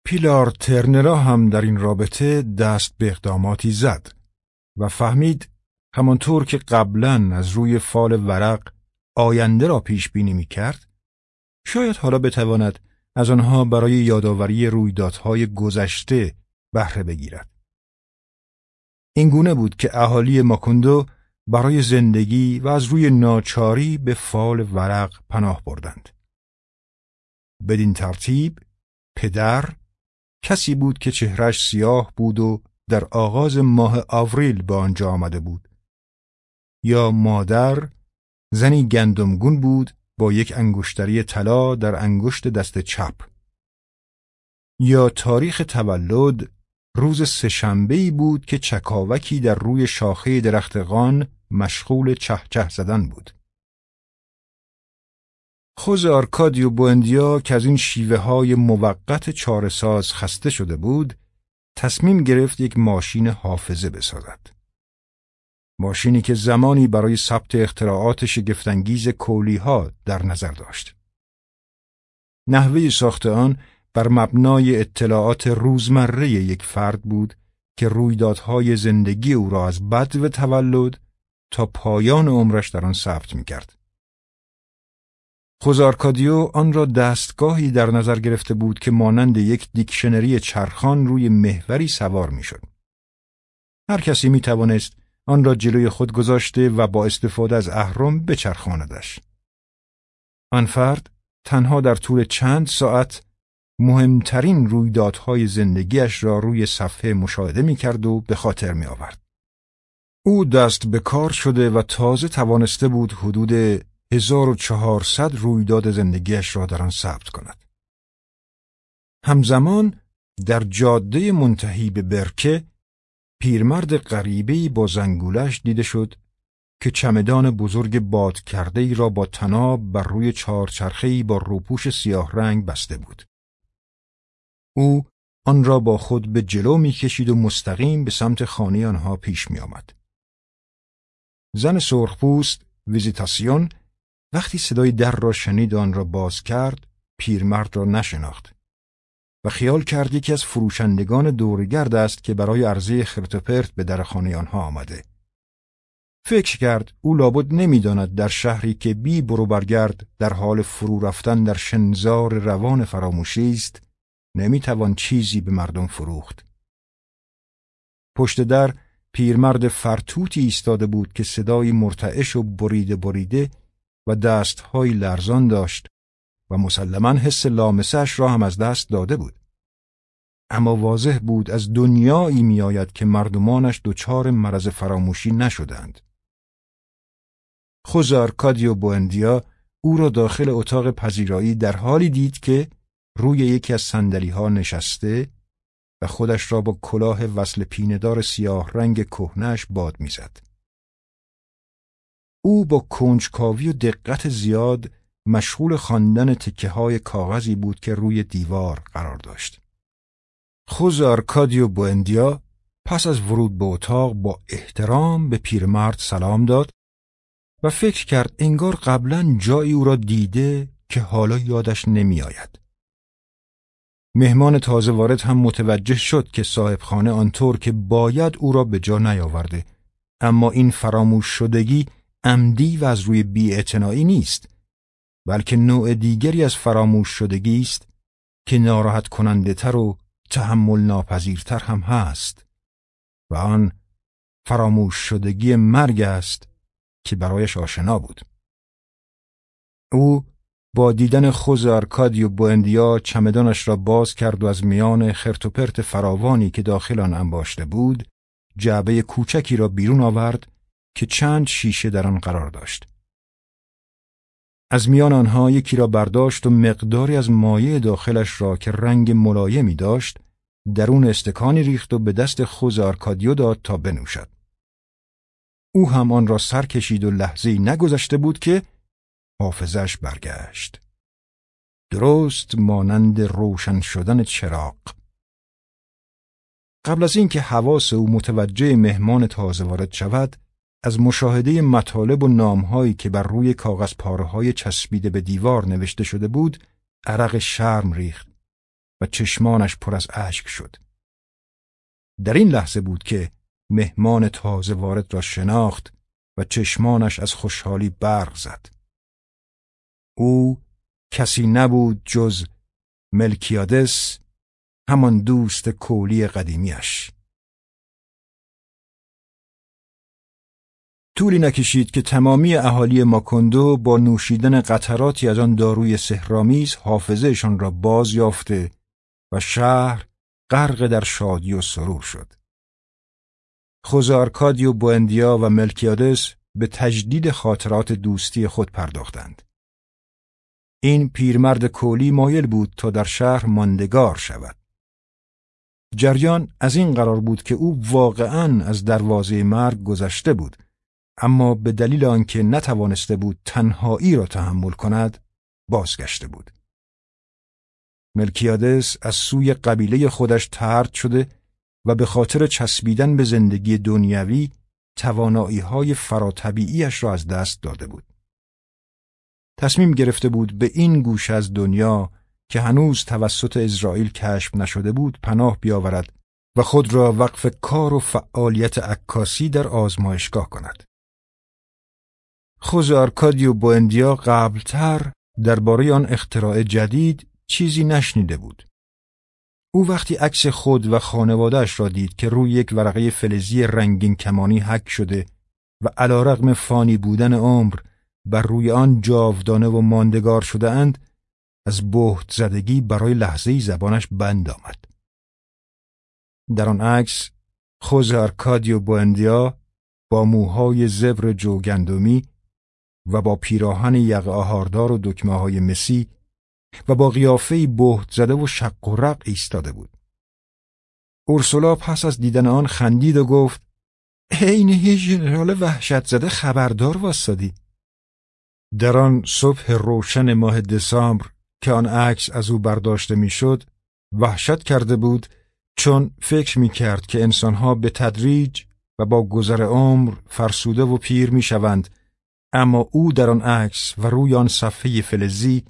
پیلار ترنرا هم در این رابطه دست به اقداماتی زد و فهمید همانطور که قبلا از روی فال ورق آینده را پیش بینی می کرد شاید حالا بتواند از آنها برای یادآوری رویدادهای گذشته بهره بگیرد. این گونه بود که اهالی ماکوندو برای زندگی و از روی ناچاری به فال ورق پناه بردند. بدین ترتیب پدر کسی بود که چهرش سیاه بود و در آغاز ماه آوریل به آنجا آمده بود. یا مادر زنی گندمگون بود با یک انگشتری طلا در انگشت دست چپ. یا تاریخ تولد روز سهشنبه بود که چکاوکی در روی شاخه درختقان مشغول چهچه زدن بود. خوز آرکادیو بوندیا که از این شیوه های موقت چارساز خسته شده بود تصمیم گرفت یک ماشین حافظه بسازد. ماشینی که زمانی برای ثبت اختراعات شگفتانگیز کولی ها در نظر داشت. نحوه ساخت آن بر مبنای اطلاعات روزمره یک فرد بود که رویدادهای زندگی او را از بد و تولد تا پایان عمرش در آن ثبت می کرد. خوزارکادیو آن را دستگاهی در نظر گرفته بود که مانند یک دیکشنری چرخان روی محوری سوار می‌شد. هر کسی می توانست آن را جلوی خود گذاشته و با استفاده از اهرم بچرخاندش. آن فرد تنها در طول چند ساعت مهمترین رویدادهای زندگیش را روی صفحه مشاهده می کرد و به خاطر می آورد. او دست به کار شده و تازه توانسته بود حدود 1400 رویداد زندگیش را در آن ثبت کند. همزمان در جاده منتهی به برکه پیرمرد غریبهای با زنگولش دیده شد که چمدان بزرگ باد کرده ای را با تناب بر روی چهارچرخهای با روپوش سیاه رنگ بسته بود. او آن را با خود به جلو می‌کشید و مستقیم به سمت خانه آنها پیش می آمد. زن سرخپوست ویزیتاسیون وقتی صدای در را شنید آن را باز کرد پیرمرد را نشناخت خیال کرد یکی از فروشندگان دورگرد است که برای عرضه خرتوپرت به در خانه آنها آمده. فکر کرد او لابد نمی‌داند در شهری که بی برو برگرد در حال فرو رفتن در شنزار روان فراموشی است نمی‌توان چیزی به مردم فروخت. پشت در پیرمرد فرتوتی ایستاده بود که صدای مرتعش و بریده بریده و دستهای لرزان داشت و مسلما حس لامسش را هم از دست داده بود. اما واضح بود از دنیایی میآید که مردمانش دچار مرض فراموشی نشدند. خوزار کادیو بوندیا او را داخل اتاق پذیرایی در حالی دید که روی یکی از سندلی ها نشسته و خودش را با کلاه وصل پیندار سیاه رنگ کهنش باد می‌زد. او با کنجکاوی و دقت زیاد مشغول خواندن تکه های کاغذی بود که روی دیوار قرار داشت. خوز آرکادیو بوندیا پس از ورود به اتاق با احترام به پیرمرد سلام داد و فکر کرد انگار قبلا جایی او را دیده که حالا یادش نمیآید. مهمان تازه وارد هم متوجه شد که صاحب خانه آنطور که باید او را به جا نیاورده اما این فراموش شدگی عمدی و از روی بیاعتنایی نیست بلکه نوع دیگری از فراموش شدگی است که ناراحت کننده تر و تحمل ناپذیرتر هم هست و آن فراموش شدگی مرگ است که برایش آشنا بود او با دیدن خوز ارکادی و بوندیا چمدانش را باز کرد و از میان خرتوپرت فراوانی که داخل آن انباشته بود جعبه کوچکی را بیرون آورد که چند شیشه در آن قرار داشت. از میان آنها یکی را برداشت و مقداری از مایع داخلش را که رنگ ملایمی داشت درون استکانی ریخت و به دست خوز آرکادیو داد تا بنوشد. او هم آن را سر کشید و لحظه‌ای نگذشته بود که حافظش برگشت. درست مانند روشن شدن چراغ. قبل از اینکه حواس او متوجه مهمان تازه وارد شود، از مشاهده مطالب و نامهایی که بر روی کاغذ پاره های چسبیده به دیوار نوشته شده بود، عرق شرم ریخت و چشمانش پر از اشک شد. در این لحظه بود که مهمان تازه وارد را شناخت و چشمانش از خوشحالی برق زد. او کسی نبود جز ملکیادس همان دوست کولی قدیمیش. طولی نکشید که تمامی اهالی ماکندو با نوشیدن قطراتی از آن داروی سهرامیز حافظهشان را باز یافته و شهر غرق در شادی و سرور شد. خوزارکادیو بوندیا و ملکیادس به تجدید خاطرات دوستی خود پرداختند. این پیرمرد کولی مایل بود تا در شهر ماندگار شود. جریان از این قرار بود که او واقعا از دروازه مرگ گذشته بود اما به دلیل آنکه نتوانسته بود تنهایی را تحمل کند بازگشته بود. ملکیادس از سوی قبیله خودش ترد شده و به خاطر چسبیدن به زندگی دنیوی توانایی های فراتبیعیش را از دست داده بود. تصمیم گرفته بود به این گوش از دنیا که هنوز توسط اسرائیل کشف نشده بود پناه بیاورد و خود را وقف کار و فعالیت عکاسی در آزمایشگاه کند. خوز آرکادیو بوندیا قبلتر درباره آن اختراع جدید چیزی نشنیده بود. او وقتی عکس خود و خانوادهش را دید که روی یک ورقه فلزی رنگین کمانی حک شده و علا رقم فانی بودن عمر بر روی آن جاودانه و ماندگار شده اند از بهت زدگی برای لحظه زبانش بند آمد. در آن عکس خوز آرکادیو بوندیا با موهای زبر جوگندمی و با پیراهن یق آهاردار و دکمه های مسی و با قیافه بهت زده و شق و رق ایستاده بود. اورسولا پس از دیدن آن خندید و گفت عین یه ژنرال وحشت زده خبردار واسادی. در آن صبح روشن ماه دسامبر که آن عکس از او برداشته می‌شد وحشت کرده بود چون فکر می کرد که انسانها به تدریج و با گذر عمر فرسوده و پیر می شوند اما او در آن عکس و روی آن صفحه فلزی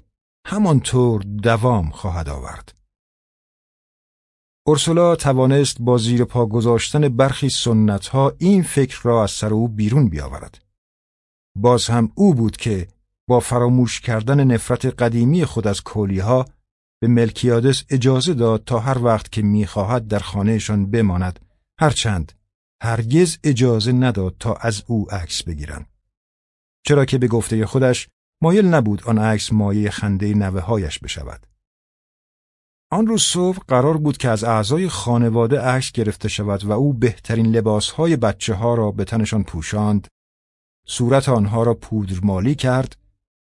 همانطور دوام خواهد آورد. اورسولا توانست با زیر پا گذاشتن برخی سنت ها این فکر را از سر او بیرون بیاورد. باز هم او بود که با فراموش کردن نفرت قدیمی خود از ها به ملکیادس اجازه داد تا هر وقت که می‌خواهد در خانهشان بماند هرچند هرگز اجازه نداد تا از او عکس بگیرند. چرا که به گفته خودش مایل نبود آن عکس مایه خنده نوه هایش بشود. آن روز صبح قرار بود که از اعضای خانواده عکس گرفته شود و او بهترین لباسهای بچه ها را به تنشان پوشاند، صورت آنها را پودرمالی کرد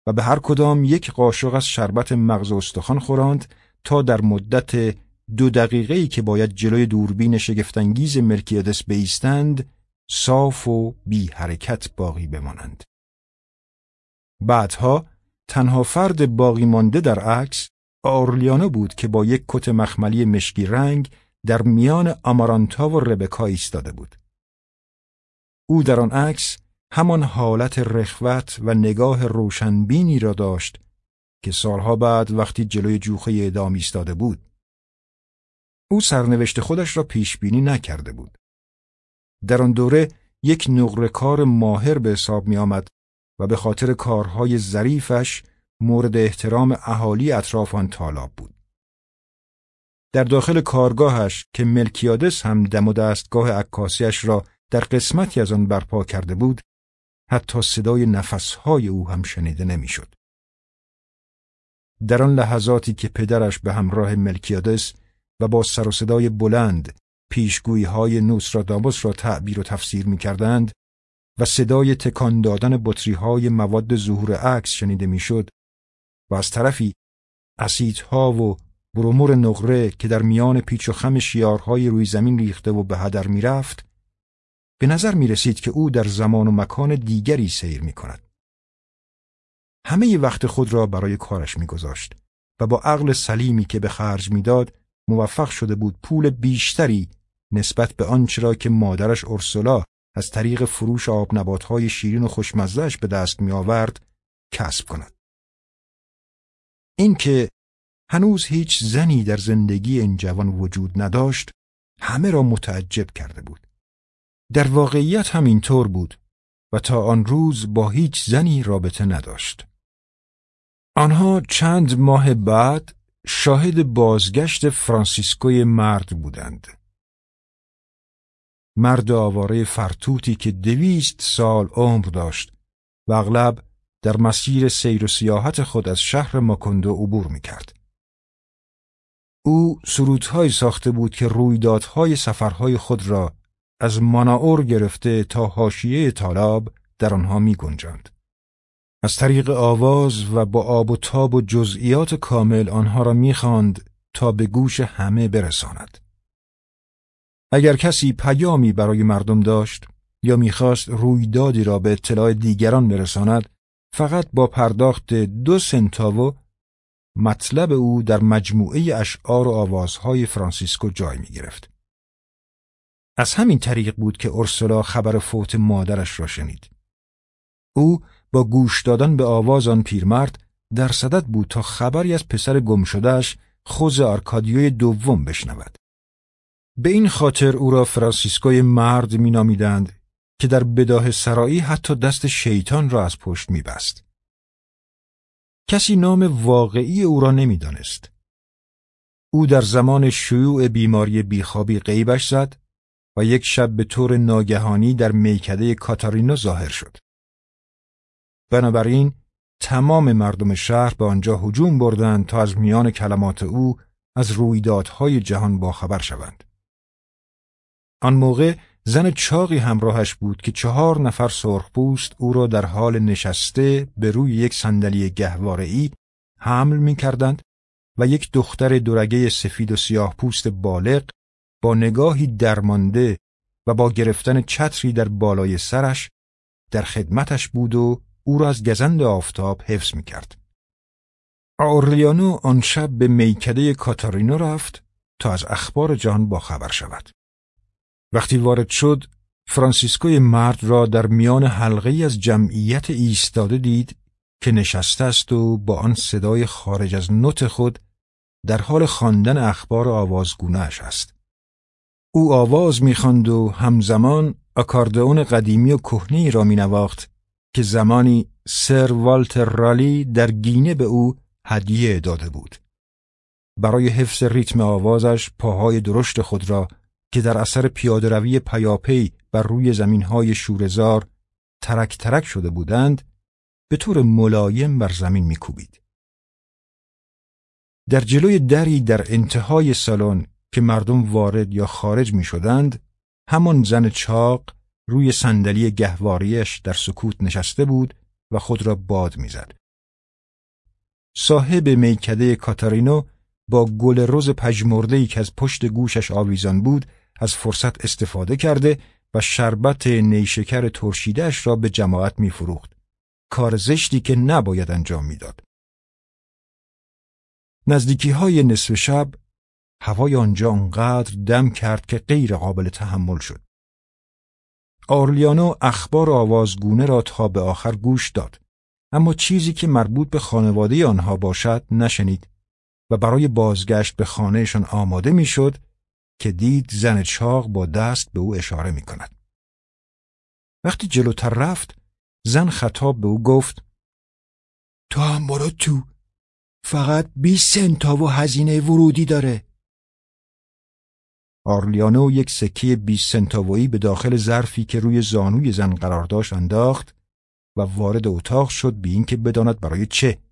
و به هر کدام یک قاشق از شربت مغز استخوان خوراند تا در مدت دو دقیقه‌ای که باید جلوی دوربین شگفتانگیز مرکیادس بیستند صاف و بی حرکت باقی بمانند. بعدها تنها فرد باقی مانده در عکس آرلیانو بود که با یک کت مخملی مشکی رنگ در میان آمارانتا و ربکا ایستاده بود. او در آن عکس همان حالت رخوت و نگاه روشنبینی را داشت که سالها بعد وقتی جلوی جوخه اعدام ایستاده بود. او سرنوشت خودش را پیش بینی نکرده بود. در آن دوره یک نقره کار ماهر به حساب می آمد و به خاطر کارهای ظریفش مورد احترام اهالی اطراف آن تالاب بود. در داخل کارگاهش که ملکیادس هم دم و دستگاه عکاسیش را در قسمتی از آن برپا کرده بود، حتی صدای نفسهای او هم شنیده نمی‌شد. در آن لحظاتی که پدرش به همراه ملکیادس و با سر و صدای بلند پیشگویی های نوستراداموس را تعبیر و تفسیر می کردند و صدای تکان دادن بطری های مواد ظهور عکس شنیده می‌شد و از طرفی اسیدها و برومور نقره که در میان پیچ و خم شیارهای روی زمین ریخته و به هدر می‌رفت به نظر می رسید که او در زمان و مکان دیگری سیر می کند. همه وقت خود را برای کارش میگذاشت و با عقل سلیمی که به خرج می‌داد موفق شده بود پول بیشتری نسبت به آنچه را که مادرش اورسولا از طریق فروش آب نباتهای شیرین و خوشمزهش به دست می آورد کسب کند. اینکه هنوز هیچ زنی در زندگی این جوان وجود نداشت همه را متعجب کرده بود. در واقعیت هم اینطور بود و تا آن روز با هیچ زنی رابطه نداشت. آنها چند ماه بعد شاهد بازگشت فرانسیسکوی مرد بودند. مرد آواره فرتوتی که دویست سال عمر داشت و اغلب در مسیر سیر و سیاحت خود از شهر ماکندو عبور می کرد. او سرودهایی ساخته بود که رویدادهای سفرهای خود را از ماناور گرفته تا حاشیه تالاب در آنها می گنجند. از طریق آواز و با آب و تاب و جزئیات کامل آنها را می‌خواند تا به گوش همه برساند. اگر کسی پیامی برای مردم داشت یا می‌خواست رویدادی را به اطلاع دیگران برساند فقط با پرداخت دو سنتاو مطلب او در مجموعه اشعار و آوازهای فرانسیسکو جای می گرفت. از همین طریق بود که اورسولا خبر فوت مادرش را شنید. او با گوش دادن به آواز آن پیرمرد در صدد بود تا خبری از پسر گم شدهش خوز آرکادیوی دوم بشنود. به این خاطر او را فرانسیسکوی مرد مینامیدند که در بداهه سرایی حتی دست شیطان را از پشت میبست. کسی نام واقعی او را نمی‌دانست. او در زمان شیوع بیماری بیخوابی غیبش زد و یک شب به طور ناگهانی در میکده کاتارینا ظاهر شد. بنابراین تمام مردم شهر به آنجا هجوم بردند تا از میان کلمات او از رویدادهای جهان باخبر شوند. آن موقع زن چاقی همراهش بود که چهار نفر سرخپوست او را در حال نشسته به روی یک صندلی گهوارهای حمل می کردند و یک دختر دورگه سفید و سیاه پوست بالغ با نگاهی درمانده و با گرفتن چتری در بالای سرش در خدمتش بود و او را از گزند آفتاب حفظ می کرد. آورلیانو آن شب به میکده کاتارینو رفت تا از اخبار جهان باخبر شود. وقتی وارد شد فرانسیسکوی مرد را در میان حلقه از جمعیت ایستاده دید که نشسته است و با آن صدای خارج از نوت خود در حال خواندن اخبار آوازگونهش است. او آواز می‌خواند و همزمان آکاردئون قدیمی و کهنی را مینواخت که زمانی سر والتر رالی در گینه به او هدیه داده بود. برای حفظ ریتم آوازش پاهای درشت خود را که در اثر پیادروی پیاپی بر روی زمینهای شورزار ترک ترک شده بودند به طور ملایم بر زمین میکوبید. در جلوی دری در انتهای سالن که مردم وارد یا خارج می شدند، همان زن چاق روی صندلی گهواریش در سکوت نشسته بود و خود را باد می‌زد. صاحب میکده کاتارینو با گل روز پژمرده‌ای که از پشت گوشش آویزان بود از فرصت استفاده کرده و شربت نیشکر ترشیدهش را به جماعت میفروخت. کار زشتی که نباید انجام می‌داد. نزدیکی های نصف شب هوای آنجا آنقدر دم کرد که غیر قابل تحمل شد. آرلیانو اخبار آوازگونه را تا به آخر گوش داد اما چیزی که مربوط به خانواده آنها باشد نشنید و برای بازگشت به خانهشان آماده می‌شد که دید زن چاق با دست به او اشاره می کند. وقتی جلوتر رفت زن خطاب به او گفت تو هم برو تو. فقط 20 سنتا و هزینه ورودی داره. آرلیانو یک سکه 20 سنتاویی به داخل ظرفی که روی زانوی زن قرار داشت انداخت و وارد اتاق شد بی اینکه بداند برای چه.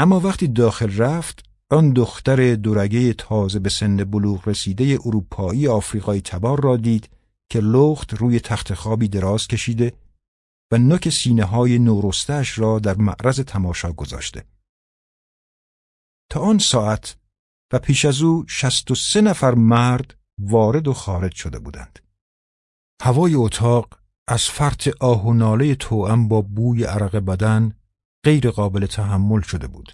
اما وقتی داخل رفت آن دختر دورگه تازه به سن بلوغ رسیده اروپایی آفریقایی تبار را دید که لخت روی تخت خوابی دراز کشیده و نوک سینه های نورستش را در معرض تماشا گذاشته. تا آن ساعت و پیش از او شست و سه نفر مرد وارد و خارج شده بودند. هوای اتاق از فرط آه و ناله توأم با بوی عرق بدن غیر قابل تحمل شده بود.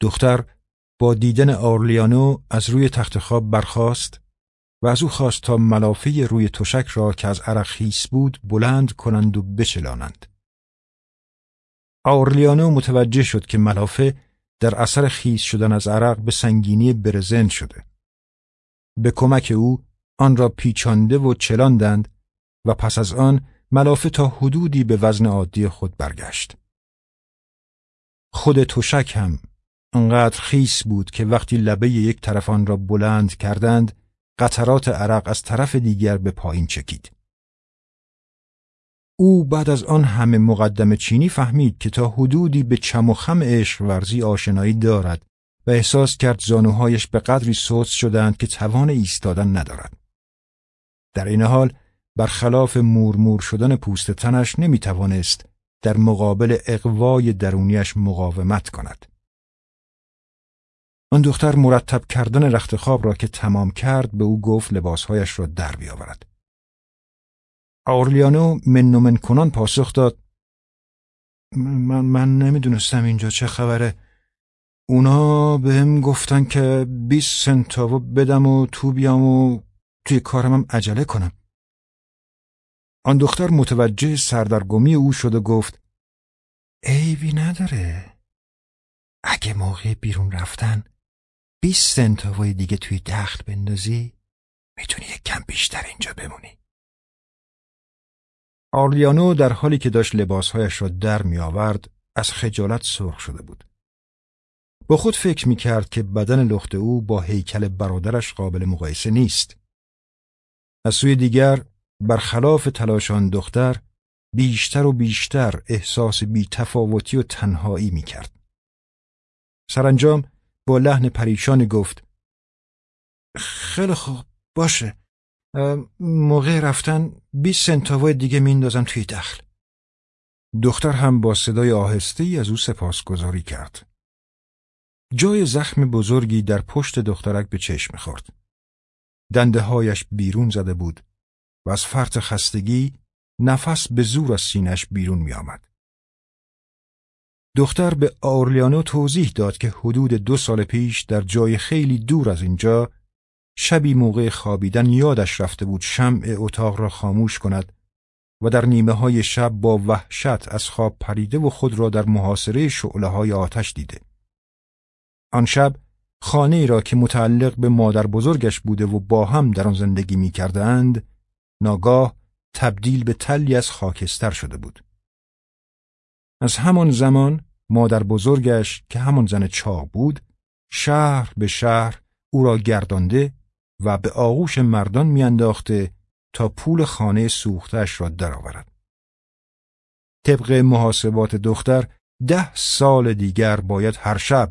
دختر با دیدن آرلیانو از روی تخت خواب برخاست و از او خواست تا ملافه روی تشک را که از عرق خیس بود بلند کنند و بچلانند. آرلیانو متوجه شد که ملافه در اثر خیس شدن از عرق به سنگینی برزند شده. به کمک او آن را پیچانده و چلاندند و پس از آن ملافه تا حدودی به وزن عادی خود برگشت. خود تشک هم انقدر خیس بود که وقتی لبه یک طرف آن را بلند کردند قطرات عرق از طرف دیگر به پایین چکید. او بعد از آن همه مقدم چینی فهمید که تا حدودی به چم و خم عشق ورزی آشنایی دارد و احساس کرد زانوهایش به قدری سوس شدند که توان ایستادن ندارد. در این حال برخلاف مورمور شدن پوست تنش نمی توانست در مقابل اقوای درونیش مقاومت کند. آن دختر مرتب کردن رخت خواب را که تمام کرد به او گفت لباسهایش را در بیاورد. آورلیانو من و من کنان پاسخ داد من, من نمی‌دونستم اینجا چه خبره اونا به هم گفتن که 20 سنتاو بدم و تو بیام و توی کارمم عجله کنم آن دختر متوجه سردرگمی او شد و گفت عیبی نداره اگه موقع بیرون رفتن 20 سنتاوای دیگه توی دخت بندازی می‌تونی یک کم بیشتر اینجا بمونی آرلیانو در حالی که داشت لباسهایش را در می آورد از خجالت سرخ شده بود. با خود فکر می کرد که بدن لخت او با هیکل برادرش قابل مقایسه نیست. از سوی دیگر برخلاف تلاش آن دختر بیشتر و بیشتر احساس بی تفاوتی و تنهایی می کرد. سرانجام با لحن پریشان گفت خیلی خوب باشه موقع رفتن 20 سنتاوای دیگه میندازم توی دخل. دختر هم با صدای آهسته ای از او سپاسگزاری کرد. جای زخم بزرگی در پشت دخترک به چشم خورد. دنده هایش بیرون زده بود و از فرط خستگی نفس به زور از سینش بیرون می آمد. دختر به آورلیانو توضیح داد که حدود دو سال پیش در جای خیلی دور از اینجا شبی موقع خوابیدن یادش رفته بود شمع اتاق را خاموش کند و در نیمه های شب با وحشت از خواب پریده و خود را در محاصره شعله های آتش دیده. آن شب خانه ای را که متعلق به مادر بزرگش بوده و با هم در آن زندگی می کردند، ناگاه تبدیل به تلی از خاکستر شده بود. از همان زمان مادر بزرگش که همان زن چاق بود شهر به شهر او را گردانده و به آغوش مردان میانداخته تا پول خانه سوختش را درآورد. طبق محاسبات دختر ده سال دیگر باید هر شب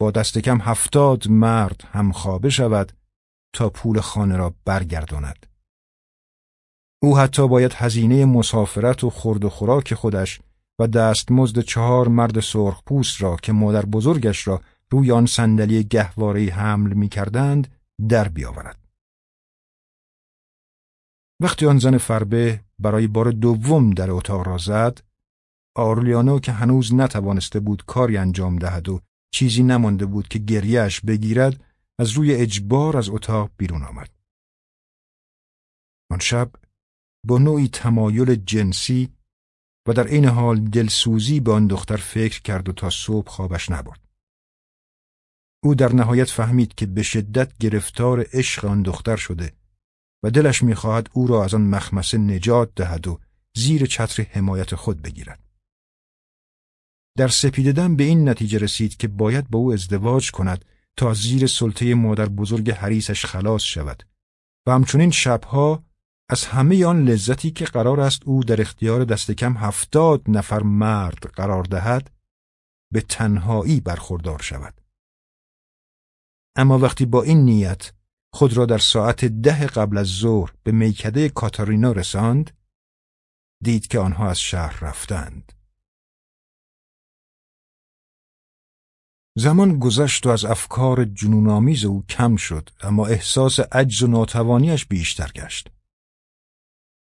با دست کم هفتاد مرد هم خوابه شود تا پول خانه را برگرداند. او حتی باید هزینه مسافرت و خورد و خوراک خودش و دستمزد چهار مرد سرخپوست را که مادر بزرگش را روی آن صندلی گهواره حمل می کردند در بیاورد. وقتی آن زن فربه برای بار دوم در اتاق را زد، آرلیانو که هنوز نتوانسته بود کاری انجام دهد و چیزی نمانده بود که گریهش بگیرد از روی اجبار از اتاق بیرون آمد. آن شب با نوعی تمایل جنسی و در این حال دلسوزی به آن دختر فکر کرد و تا صبح خوابش نبرد. او در نهایت فهمید که به شدت گرفتار عشق آن دختر شده و دلش می‌خواهد او را از آن مخمسه نجات دهد و زیر چتر حمایت خود بگیرد. در سپیددم به این نتیجه رسید که باید با او ازدواج کند تا زیر سلطه مادر بزرگ حریسش خلاص شود و همچنین شبها از همه آن لذتی که قرار است او در اختیار دست کم هفتاد نفر مرد قرار دهد به تنهایی برخوردار شود. اما وقتی با این نیت خود را در ساعت ده قبل از ظهر به میکده کاتارینا رساند دید که آنها از شهر رفتند. زمان گذشت و از افکار جنونآمیز او کم شد اما احساس عجز و ناتوانیش بیشتر گشت.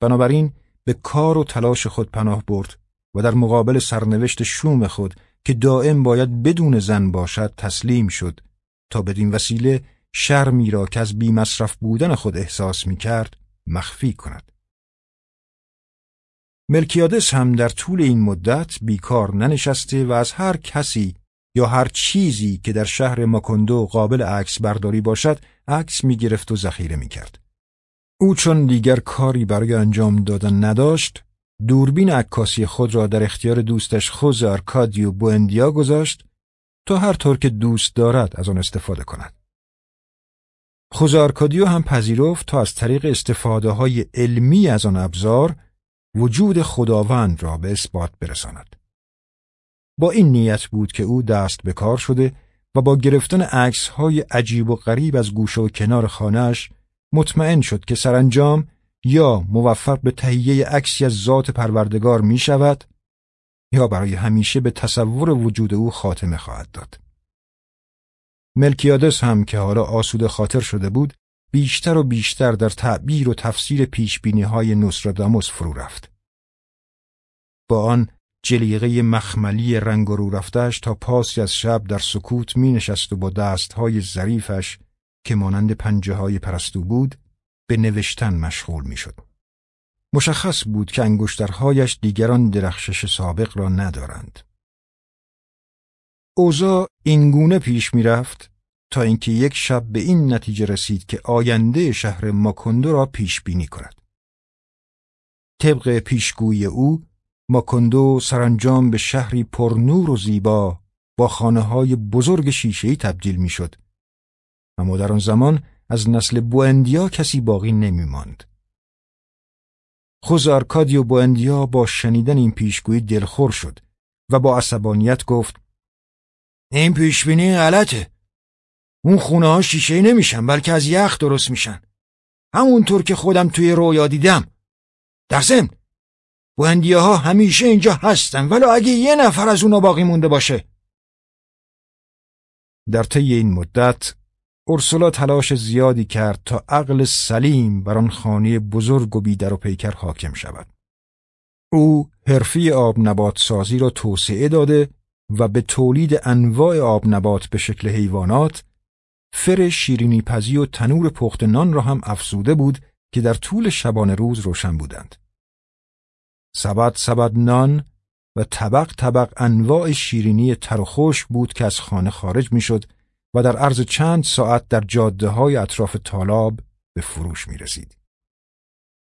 بنابراین به کار و تلاش خود پناه برد و در مقابل سرنوشت شوم خود که دائم باید بدون زن باشد تسلیم شد تا بدین وسیله شرمی را که از مصرف بودن خود احساس می کرد مخفی کند. ملکیادس هم در طول این مدت بیکار ننشسته و از هر کسی یا هر چیزی که در شهر ماکندو قابل عکس برداری باشد عکس می گرفت و ذخیره می کرد. او چون دیگر کاری برای انجام دادن نداشت دوربین عکاسی خود را در اختیار دوستش خوز آرکادیو بوندیا گذاشت تا هر طور که دوست دارد از آن استفاده کند. خوز آرکادیو هم پذیرفت تا از طریق استفاده های علمی از آن ابزار وجود خداوند را به اثبات برساند. با این نیت بود که او دست به کار شده و با گرفتن عکس های عجیب و غریب از گوشه و کنار خانهش مطمئن شد که سرانجام یا موفق به تهیه عکسی از ذات پروردگار می شود یا برای همیشه به تصور وجود او خاتمه خواهد داد. ملکیادس هم که حالا آسوده خاطر شده بود بیشتر و بیشتر در تعبیر و تفسیر پیشبینی های نصراداموس فرو رفت. با آن جلیقه مخملی رنگ رو رفتش تا پاسی از شب در سکوت می نشست و با دستهای ظریفش که مانند پنجه های پرستو بود به نوشتن مشغول می شد. مشخص بود که انگشترهایش دیگران درخشش سابق را ندارند. اوزا اینگونه پیش می رفت تا اینکه یک شب به این نتیجه رسید که آینده شهر ماکندو را پیش بینی کند. طبق پیشگویی او ماکندو سرانجام به شهری پرنور و زیبا با خانه های بزرگ شیشهی تبدیل می شد اما در آن زمان از نسل بوندیا کسی باقی نمی ماند. خوز آرکادیو بوندیا با شنیدن این پیشگویی دلخور شد و با عصبانیت گفت این پیشبینی غلطه. اون خونه ها شیشه نمیشن بلکه از یخ درست میشن. همونطور که خودم توی رویا دیدم. در ضمن بوندیا ها همیشه اینجا هستن ولی اگه یه نفر از اونا باقی مونده باشه. در طی این مدت اورسولا تلاش زیادی کرد تا عقل سلیم بر آن خانه بزرگ و بیدر و پیکر حاکم شود. او حرفی آب نبات سازی را توسعه داده و به تولید انواع آب نبات به شکل حیوانات فر شیرینی پزی و تنور پخت نان را هم افزوده بود که در طول شبانه روز روشن بودند. سبد سبد نان و طبق طبق انواع شیرینی تر و بود که از خانه خارج می‌شد و در عرض چند ساعت در جاده های اطراف تالاب به فروش می رسید.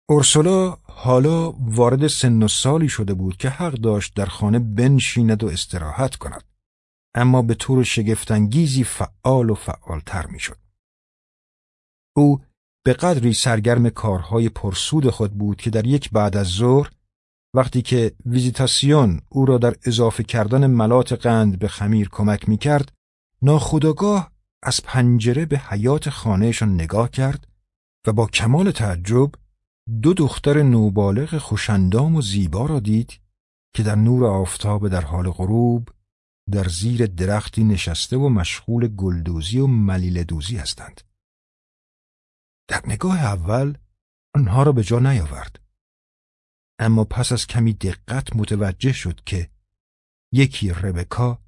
اورسولا حالا وارد سن و سالی شده بود که حق داشت در خانه بنشیند و استراحت کند. اما به طور شگفتانگیزی فعال و فعالتر می‌شد. او به قدری سرگرم کارهای پرسود خود بود که در یک بعد از ظهر وقتی که ویزیتاسیون او را در اضافه کردن ملات قند به خمیر کمک می کرد ناخداگاه از پنجره به حیات خانهشان نگاه کرد و با کمال تعجب دو دختر نوبالغ خوشندام و زیبا را دید که در نور آفتاب در حال غروب در زیر درختی نشسته و مشغول گلدوزی و ملیل دوزی هستند. در نگاه اول آنها را به جا نیاورد. اما پس از کمی دقت متوجه شد که یکی ربکا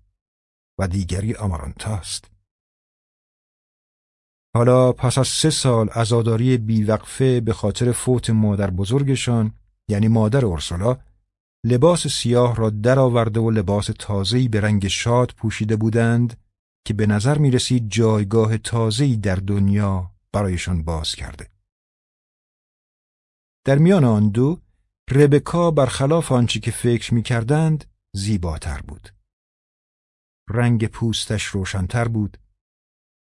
و دیگری آمارانتا است. حالا پس از سه سال ازاداری بیوقفه به خاطر فوت مادر بزرگشان یعنی مادر اورسولا لباس سیاه را درآورده و لباس تازه‌ای به رنگ شاد پوشیده بودند که به نظر می رسید جایگاه تازه‌ای در دنیا برایشان باز کرده. در میان آن دو ربکا برخلاف آنچه که فکر می کردند زیباتر بود. رنگ پوستش روشنتر بود.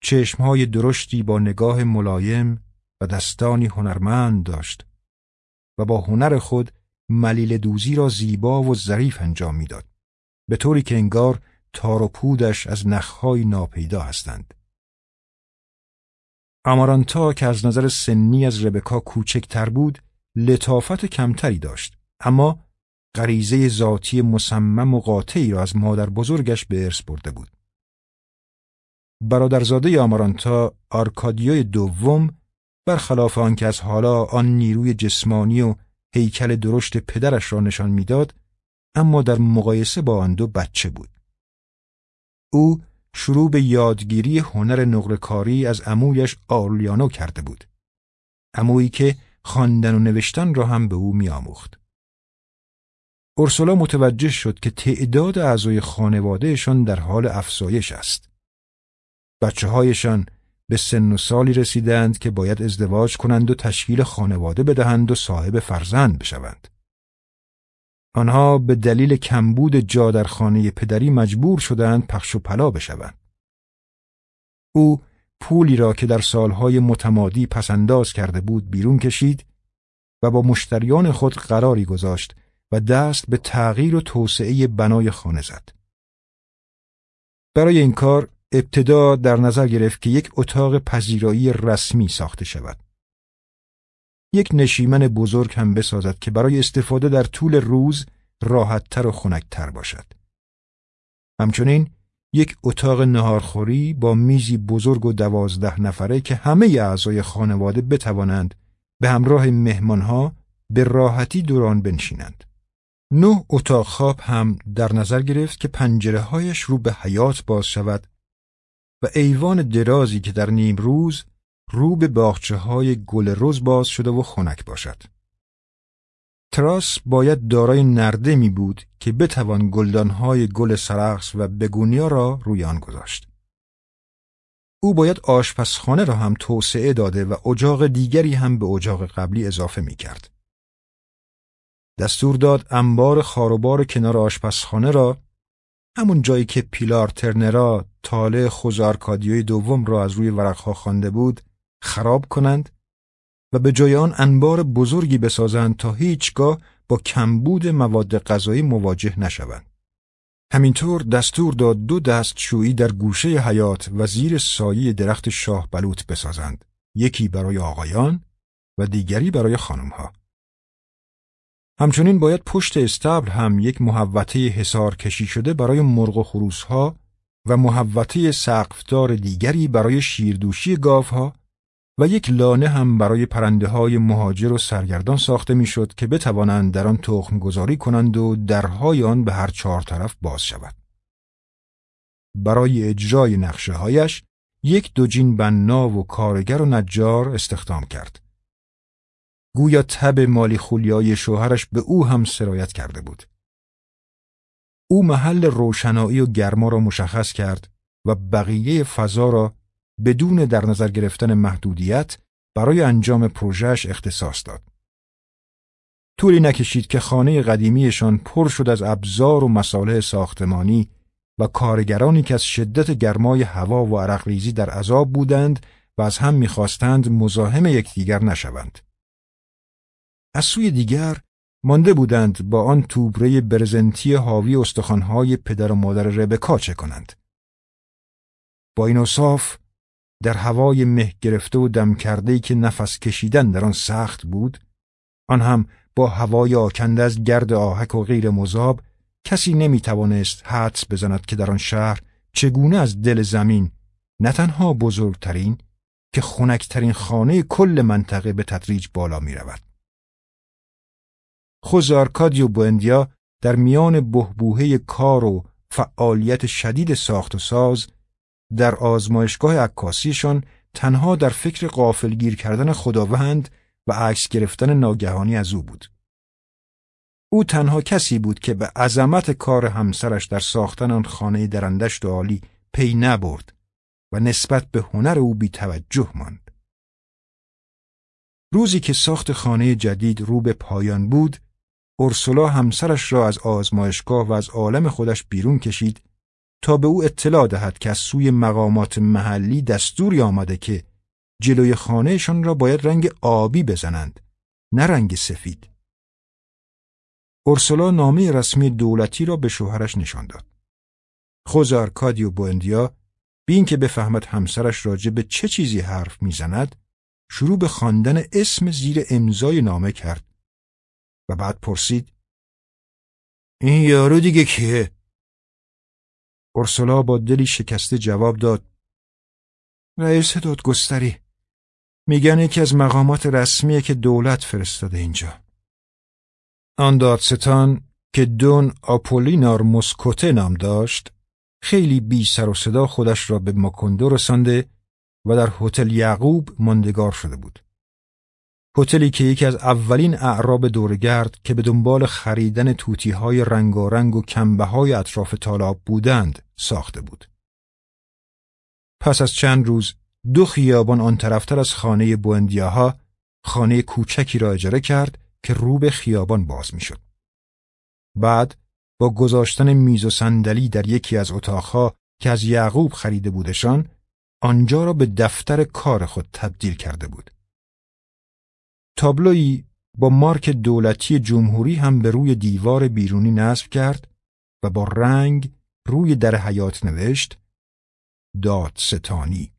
چشمهای درشتی با نگاه ملایم و دستانی هنرمند داشت و با هنر خود ملیل دوزی را زیبا و ظریف انجام می‌داد. به طوری که انگار تار و پودش از نخهای ناپیدا هستند. امارانتا که از نظر سنی از ربکا کوچکتر بود لطافت کمتری داشت. اما غریزه ذاتی مصمم و قاطعی را از مادر بزرگش به ارث برده بود. برادرزاده آمارانتا آرکادیوی دوم برخلاف آنکه از حالا آن نیروی جسمانی و هیکل درشت پدرش را نشان می‌داد اما در مقایسه با آن دو بچه بود. او شروع به یادگیری هنر نقرهکاری از عمویش آرلیانو کرده بود عمویی که خواندن و نوشتن را هم به او میآموخت. اورسولا متوجه شد که تعداد اعضای خانوادهشان در حال افزایش است بچه هایشان به سن و سالی رسیدند که باید ازدواج کنند و تشکیل خانواده بدهند و صاحب فرزند بشوند. آنها به دلیل کمبود جا در خانه پدری مجبور شدند پخش و پلا بشوند. او پولی را که در سالهای متمادی پسنداز کرده بود بیرون کشید و با مشتریان خود قراری گذاشت و دست به تغییر و توسعه بنای خانه زد. برای این کار ابتدا در نظر گرفت که یک اتاق پذیرایی رسمی ساخته شود. یک نشیمن بزرگ هم بسازد که برای استفاده در طول روز راحتتر و خنکتر باشد. همچنین یک اتاق نهارخوری با میزی بزرگ و دوازده نفره که همه اعضای خانواده بتوانند به همراه مهمانها به راحتی دوران بنشینند. نه اتاق خواب هم در نظر گرفت که پنجره هایش رو به حیات باز شود و ایوان درازی که در نیم روز رو به باخچه های گل روز باز شده و خنک باشد. تراس باید دارای نرده می بود که بتوان گلدانهای گل سرخس و بگونیا را روی آن گذاشت. او باید آشپزخانه را هم توسعه داده و اجاق دیگری هم به اجاق قبلی اضافه می کرد. دستور داد انبار خاروبار کنار آشپزخانه را همون جایی که پیلار ترنرا تاله خوزارکادیوی دوم را از روی ورقها خوانده بود خراب کنند و به جای آن انبار بزرگی بسازند تا هیچگاه با کمبود مواد غذایی مواجه نشوند. همینطور دستور داد دو دست شویی در گوشه حیات و زیر سایه درخت شاه بلوط بسازند. یکی برای آقایان و دیگری برای خانمها. همچنین باید پشت استبل هم یک محوطه حسار کشی شده برای مرغ و خروسها و محوطه سقفدار دیگری برای شیردوشی گاوها و یک لانه هم برای پرنده های مهاجر و سرگردان ساخته می‌شد که بتوانند در آن تخم گذاری کنند و درهای آن به هر چهار طرف باز شود. برای اجرای نقشه هایش یک دوجین بنا و کارگر و نجار استخدام کرد. گویا تب مالی خولیای شوهرش به او هم سرایت کرده بود. او محل روشنایی و گرما را مشخص کرد و بقیه فضا را بدون در نظر گرفتن محدودیت برای انجام پروژهش اختصاص داد. طولی نکشید که خانه قدیمیشان پر شد از ابزار و مساله ساختمانی و کارگرانی که از شدت گرمای هوا و عرقریزی در عذاب بودند و از هم می‌خواستند مزاحم یکدیگر نشوند. از سوی دیگر مانده بودند با آن توبره برزنتی حاوی استخوانهای پدر و مادر ربکا چه کنند. با این اصاف در هوای مه گرفته و دم کرده که نفس کشیدن در آن سخت بود آن هم با هوای آکنده از گرد آهک و غیر مذاب کسی نمی توانست حدس بزند که در آن شهر چگونه از دل زمین نه تنها بزرگترین که خونکترین خانه کل منطقه به تدریج بالا می رود. خوز آرکادیو بوندیا در میان بهبوهه کار و فعالیت شدید ساخت و ساز در آزمایشگاه عکاسیشان تنها در فکر قافلگیر کردن خداوند و عکس گرفتن ناگهانی از او بود. او تنها کسی بود که به عظمت کار همسرش در ساختن آن خانه درندشت و عالی پی نبرد و نسبت به هنر او بی توجه ماند. روزی که ساخت خانه جدید رو به پایان بود، اورسولا همسرش را از آزمایشگاه و از عالم خودش بیرون کشید تا به او اطلاع دهد که از سوی مقامات محلی دستوری آمده که جلوی خانهشان را باید رنگ آبی بزنند نه رنگ سفید. اورسولا نامه رسمی دولتی را به شوهرش نشان داد. خوز آرکادیو بوندیا بین که بفهمد همسرش راجع به چه چیزی حرف می‌زند شروع به خواندن اسم زیر امضای نامه کرد. و بعد پرسید این یارو دیگه کیه؟ اورسولا با دلی شکسته جواب داد رئیس دادگستری میگن یکی از مقامات رسمیه که دولت فرستاده اینجا آن دادستان که دون آپولینار مسکوته نام داشت خیلی بی سر و صدا خودش را به ماکندو رسانده و در هتل یعقوب ماندگار شده بود. هتلی که یکی از اولین اعراب دورگرد که به دنبال خریدن توتی های رنگارنگ و کمبه های اطراف تالاب بودند ساخته بود. پس از چند روز دو خیابان آن طرفتر از خانه بوندیاها خانه کوچکی را اجاره کرد که رو به خیابان باز می‌شد. بعد با گذاشتن میز و صندلی در یکی از اتاقها که از یعقوب خریده بودشان آنجا را به دفتر کار خود تبدیل کرده بود. تابلویی با مارک دولتی جمهوری هم به روی دیوار بیرونی نصب کرد و با رنگ روی در حیات نوشت دادستانی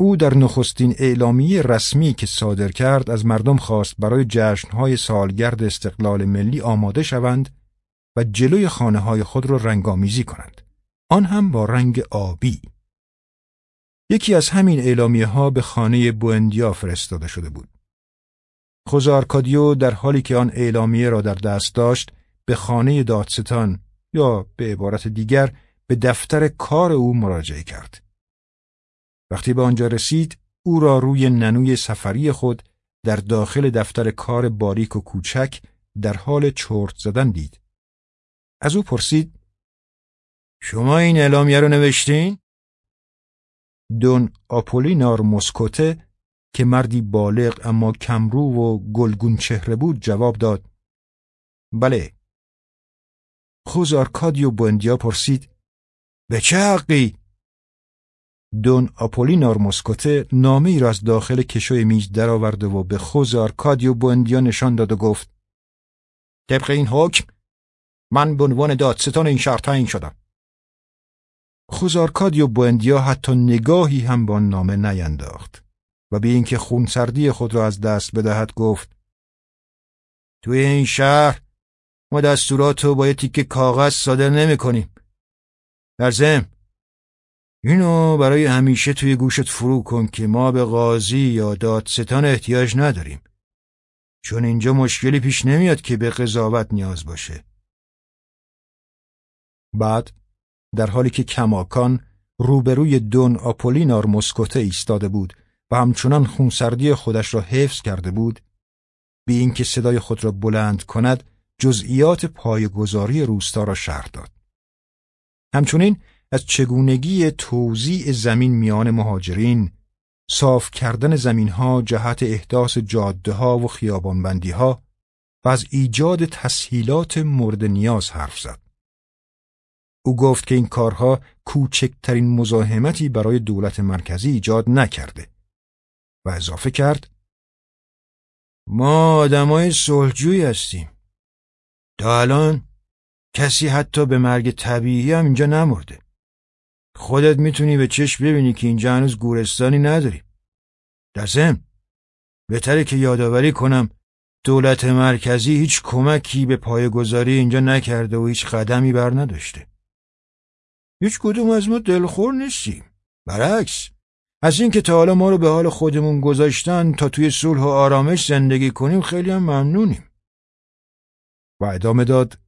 او در نخستین اعلامیه رسمی که صادر کرد از مردم خواست برای جشنهای سالگرد استقلال ملی آماده شوند و جلوی خانه های خود را رنگامیزی کنند. آن هم با رنگ آبی. یکی از همین اعلامیه ها به خانه بوندیا فرستاده شده بود. خوزارکادیو در حالی که آن اعلامیه را در دست داشت به خانه دادستان یا به عبارت دیگر به دفتر کار او مراجعه کرد. وقتی به آنجا رسید او را روی ننوی سفری خود در داخل دفتر کار باریک و کوچک در حال چرت زدن دید. از او پرسید شما این اعلامیه رو نوشتین؟ دون آپولینار مسکوته که مردی بالغ اما کمرو و گلگون چهره بود جواب داد بله خوز آرکادیو بوندیا پرسید به چه حقی؟ دون آپولینار مسکوته نامه را از داخل کشوی میز درآورده و به خوز آرکادیو بوندیا نشان داد و گفت طبق این حکم من به عنوان دادستان این شهر تعیین شدم خوز آرکادیو بوندیا حتی نگاهی هم به نامه نینداخت و بی اینکه خونسردی خود را از دست بدهد گفت توی این شهر ما دستورات رو با یه تیکه کاغذ صادر نمی کنیم. در ضمن اینو برای همیشه توی گوشت فرو کن که ما به قاضی یا دادستان احتیاج نداریم. چون اینجا مشکلی پیش نمیاد که به قضاوت نیاز باشه. بعد در حالی که کماکان روبروی دون آپولینار مسکوته ایستاده بود و همچنان خونسردی خودش را حفظ کرده بود بی اینکه صدای خود را بلند کند جزئیات پایگذاری روستا را شرح داد. همچنین از چگونگی توزیع زمین میان مهاجرین، صاف کردن زمینها جهت احداث جاده ها و خیابانبندی ها و از ایجاد تسهیلات مورد نیاز حرف زد. او گفت که این کارها کوچکترین مزاحمتی برای دولت مرکزی ایجاد نکرده و اضافه کرد ما آدمای صلحجویی هستیم. تا الان کسی حتی به مرگ طبیعی هم اینجا نمرده. خودت می‌تونی به چشم ببینی که اینجا هنوز گورستانی نداریم. در ضمن بهتره که یادآوری کنم دولت مرکزی هیچ کمکی به پایگذاری اینجا نکرده و هیچ قدمی بر نداشته. هیچ کدوم از ما دلخور نیستیم. برعکس از اینکه تا حالا ما رو به حال خودمون گذاشتن تا توی صلح و آرامش زندگی کنیم خیلی هم ممنونیم. و ادامه داد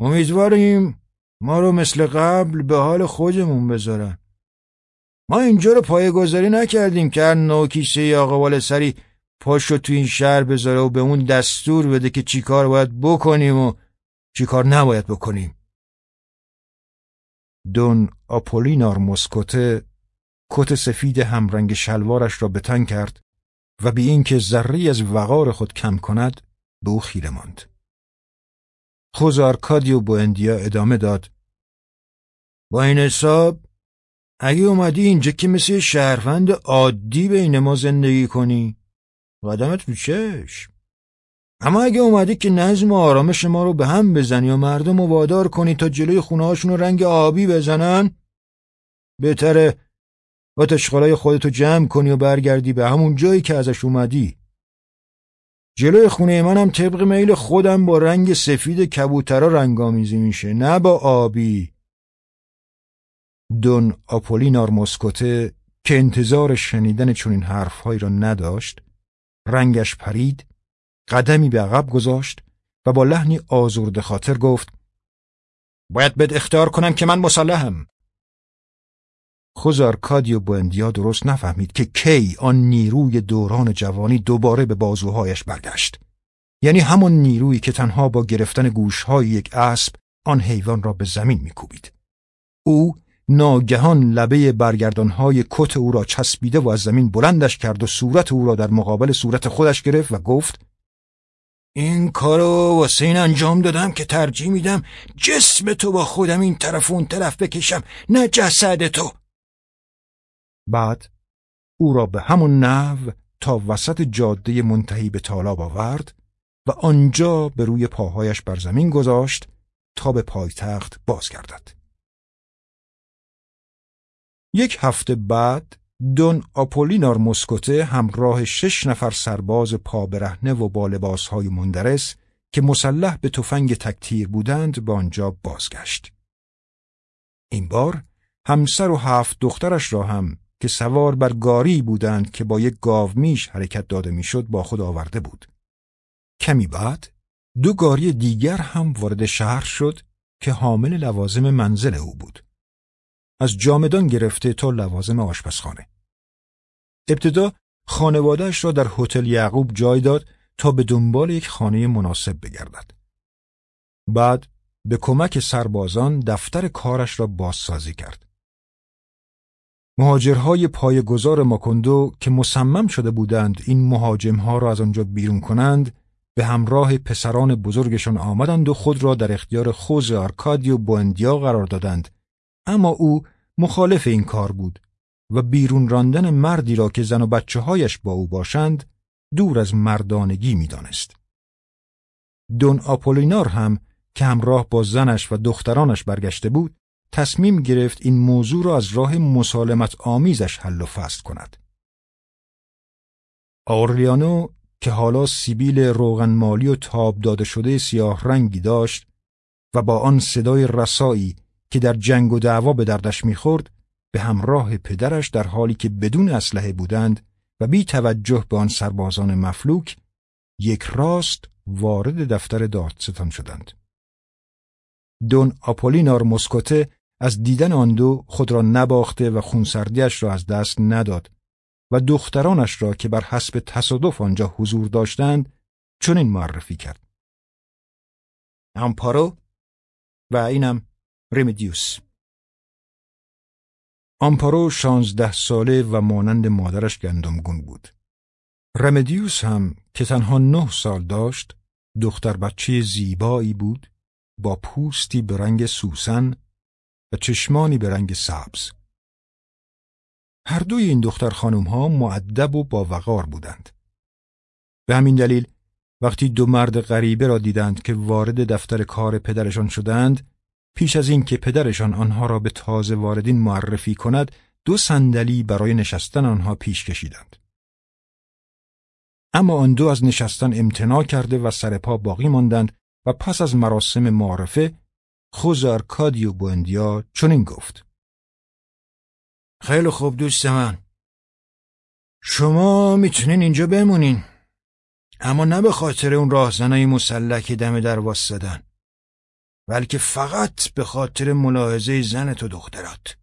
امیدواریم ما رو مثل قبل به حال خودمون بذارن. ما اینجا رو پایه گذاری نکردیم که هر نوکیسه یا آقا سری پاش رو تو این شهر بذاره و به اون دستور بده که چی کار باید بکنیم و چی کار نباید بکنیم. دون آپولینار مسکوته کت سفید همرنگ شلوارش را به کرد و بی اینکه ذره از وقار خود کم کند به او خیره ماند. خوز آرکادیو بوندیا ادامه داد با این حساب اگه اومدی اینجا که مثل شهروند عادی بین ما زندگی کنی قدمت رو چشم اما اگه اومدی که نظم و آرامش ما رو به هم بزنی و مردم رو وادار کنی تا جلوی خونه رو رنگ آبی بزنن بهتره آتشخالای خودتو جمع کنی و برگردی به همون جایی که ازش اومدی. جلوی خونه منم طبق میل خودم با رنگ سفید کبوترا رنگامیزی میشه نه با آبی. دون آپولینار مسکوته که انتظار شنیدن چنین حرفهایی را نداشت رنگش پرید. قدمی به عقب گذاشت و با لحنی آزرده خاطر گفت باید بد اختیار کنم که من مسلحم خوز آرکادیو بوندیا درست نفهمید که کی آن نیروی دوران جوانی دوباره به بازوهایش برگشت. یعنی همان نیرویی که تنها با گرفتن گوشهای یک اسب آن حیوان را به زمین میکوبید. او ناگهان لبه برگردانهای کت او را چسبیده و از زمین بلندش کرد و صورت او را در مقابل صورت خودش گرفت و گفت این کارو واسه این انجام دادم که ترجیح میدم جسم تو با خودم این طرف اون طرف بکشم نه جسد تو بعد او را به همون نحو تا وسط جاده منتهی به تالاب آورد و آنجا به روی پاهایش بر زمین گذاشت تا به پایتخت بازگردد. یک هفته بعد دون آپولینار مسکوته همراه شش نفر سرباز پا برهنه و با لباسهای مندرس که مسلح به تفنگ تکتیر بودند به آنجا بازگشت. این بار همسر و هفت دخترش را هم که سوار بر گاری بودند که با یک گاومیش حرکت داده می‌شد با خود آورده بود. کمی بعد دو گاری دیگر هم وارد شهر شد که حامل لوازم منزل او بود. از جامدان گرفته تا لوازم آشپزخانه. ابتدا خانوادهش را در هتل یعقوب جای داد تا به دنبال یک خانه مناسب بگردد. بعد به کمک سربازان دفتر کارش را بازسازی کرد. مهاجرهای پایگزار ماکندو که مصمم شده بودند این مهاجمها را از آنجا بیرون کنند به همراه پسران بزرگشان آمدند و خود را در اختیار خوز آرکادیو بوندیا قرار دادند اما او مخالف این کار بود و بیرون راندن مردی را که زن و بچه هایش با او باشند دور از مردانگی می‌دانست. دون آپولینار هم که همراه با زنش و دخترانش برگشته بود تصمیم گرفت این موضوع را از راه مسالمت آمیزش حل و فصل کند. آورلیانو که حالا سیبیل روغن مالی و تاب داده شده سیاه رنگی داشت و با آن صدای رسایی که در جنگ و دعوا به دردش می‌خورد به همراه پدرش در حالی که بدون اسلحه بودند و بی توجه به آن سربازان مفلوک یک راست وارد دفتر دادستان شدند. دون آپولینار مسکوته از دیدن آن دو خود را نباخته و خونسردیش را از دست نداد و دخترانش را که بر حسب تصادف آنجا حضور داشتند چنین معرفی کرد. امپارو و اینم رمدیوس آمپارو شانزده ساله و مانند مادرش گندمگون بود. رمدیوس هم که تنها نه سال داشت دختر بچه زیبایی بود با پوستی به رنگ سوسن و چشمانی به رنگ سبز. هر دوی این دختر خانم ها معدب و با وقار بودند. به همین دلیل وقتی دو مرد غریبه را دیدند که وارد دفتر کار پدرشان شدند پیش از اینکه پدرشان آنها را به تازه واردین معرفی کند دو صندلی برای نشستن آنها پیش کشیدند. اما آن دو از نشستن امتناع کرده و سر پا باقی ماندند و پس از مراسم معرفه خوز و بوندیا چنین گفت. خیلی خوب دوست من. شما می‌تونین اینجا بمونین. اما نه به خاطر اون راهزنای مسلح که دم در واسدن بلکه فقط به خاطر ملاحظه زن تو دخترات.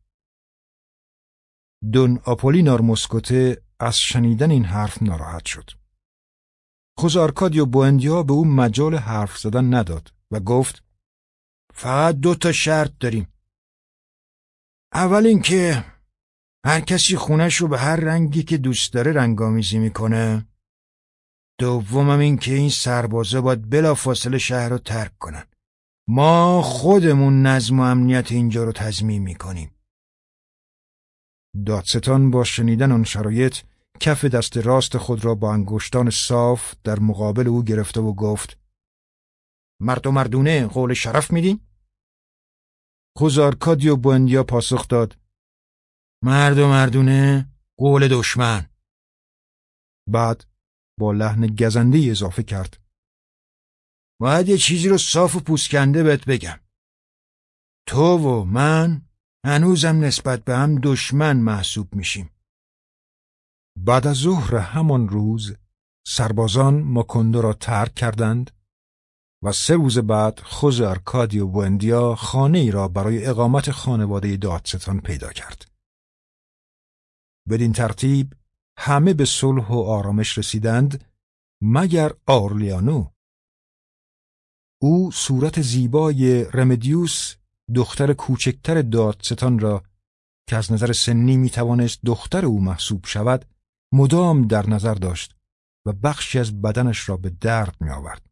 دون آپولینار مسکوته از شنیدن این حرف ناراحت شد. خوز آرکادیو بوندیا به او مجال حرف زدن نداد و گفت فقط دو تا شرط داریم. اول اینکه هر کسی خونش رو به هر رنگی که دوست داره رنگامیزی می‌کنه. دومم این که این سربازا باید بلافاصله شهر رو ترک کنن. ما خودمون نظم و امنیت اینجا رو تضمین می‌کنیم. دادستان با شنیدن آن شرایط کف دست راست خود را با انگشتان صاف در مقابل او گرفته و گفت مرد و مردونه قول شرف میدین؟ خوزارکادیو بوندیا پاسخ داد مرد و مردونه قول دشمن. بعد با لحن گزنده اضافه کرد. باید یه چیزی رو صاف و پوسکنده بهت بگم تو و من هنوزم نسبت به هم دشمن محسوب میشیم بعد از ظهر همان روز سربازان ماکندو را ترک کردند و سه روز بعد خوز ارکادی و بوندیا خانه ای را برای اقامت خانواده دادستان پیدا کرد. بدین ترتیب همه به صلح و آرامش رسیدند مگر آرلیانو او صورت زیبای رمدیوس دختر کوچکتر دادستان را که از نظر سنی می توانست دختر او محسوب شود مدام در نظر داشت و بخشی از بدنش را به درد می آورد.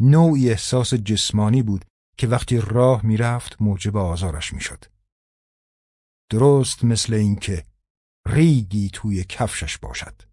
نوعی احساس جسمانی بود که وقتی راه می‌رفت موجب آزارش می‌شد. درست مثل اینکه ریگی توی کفشش باشد.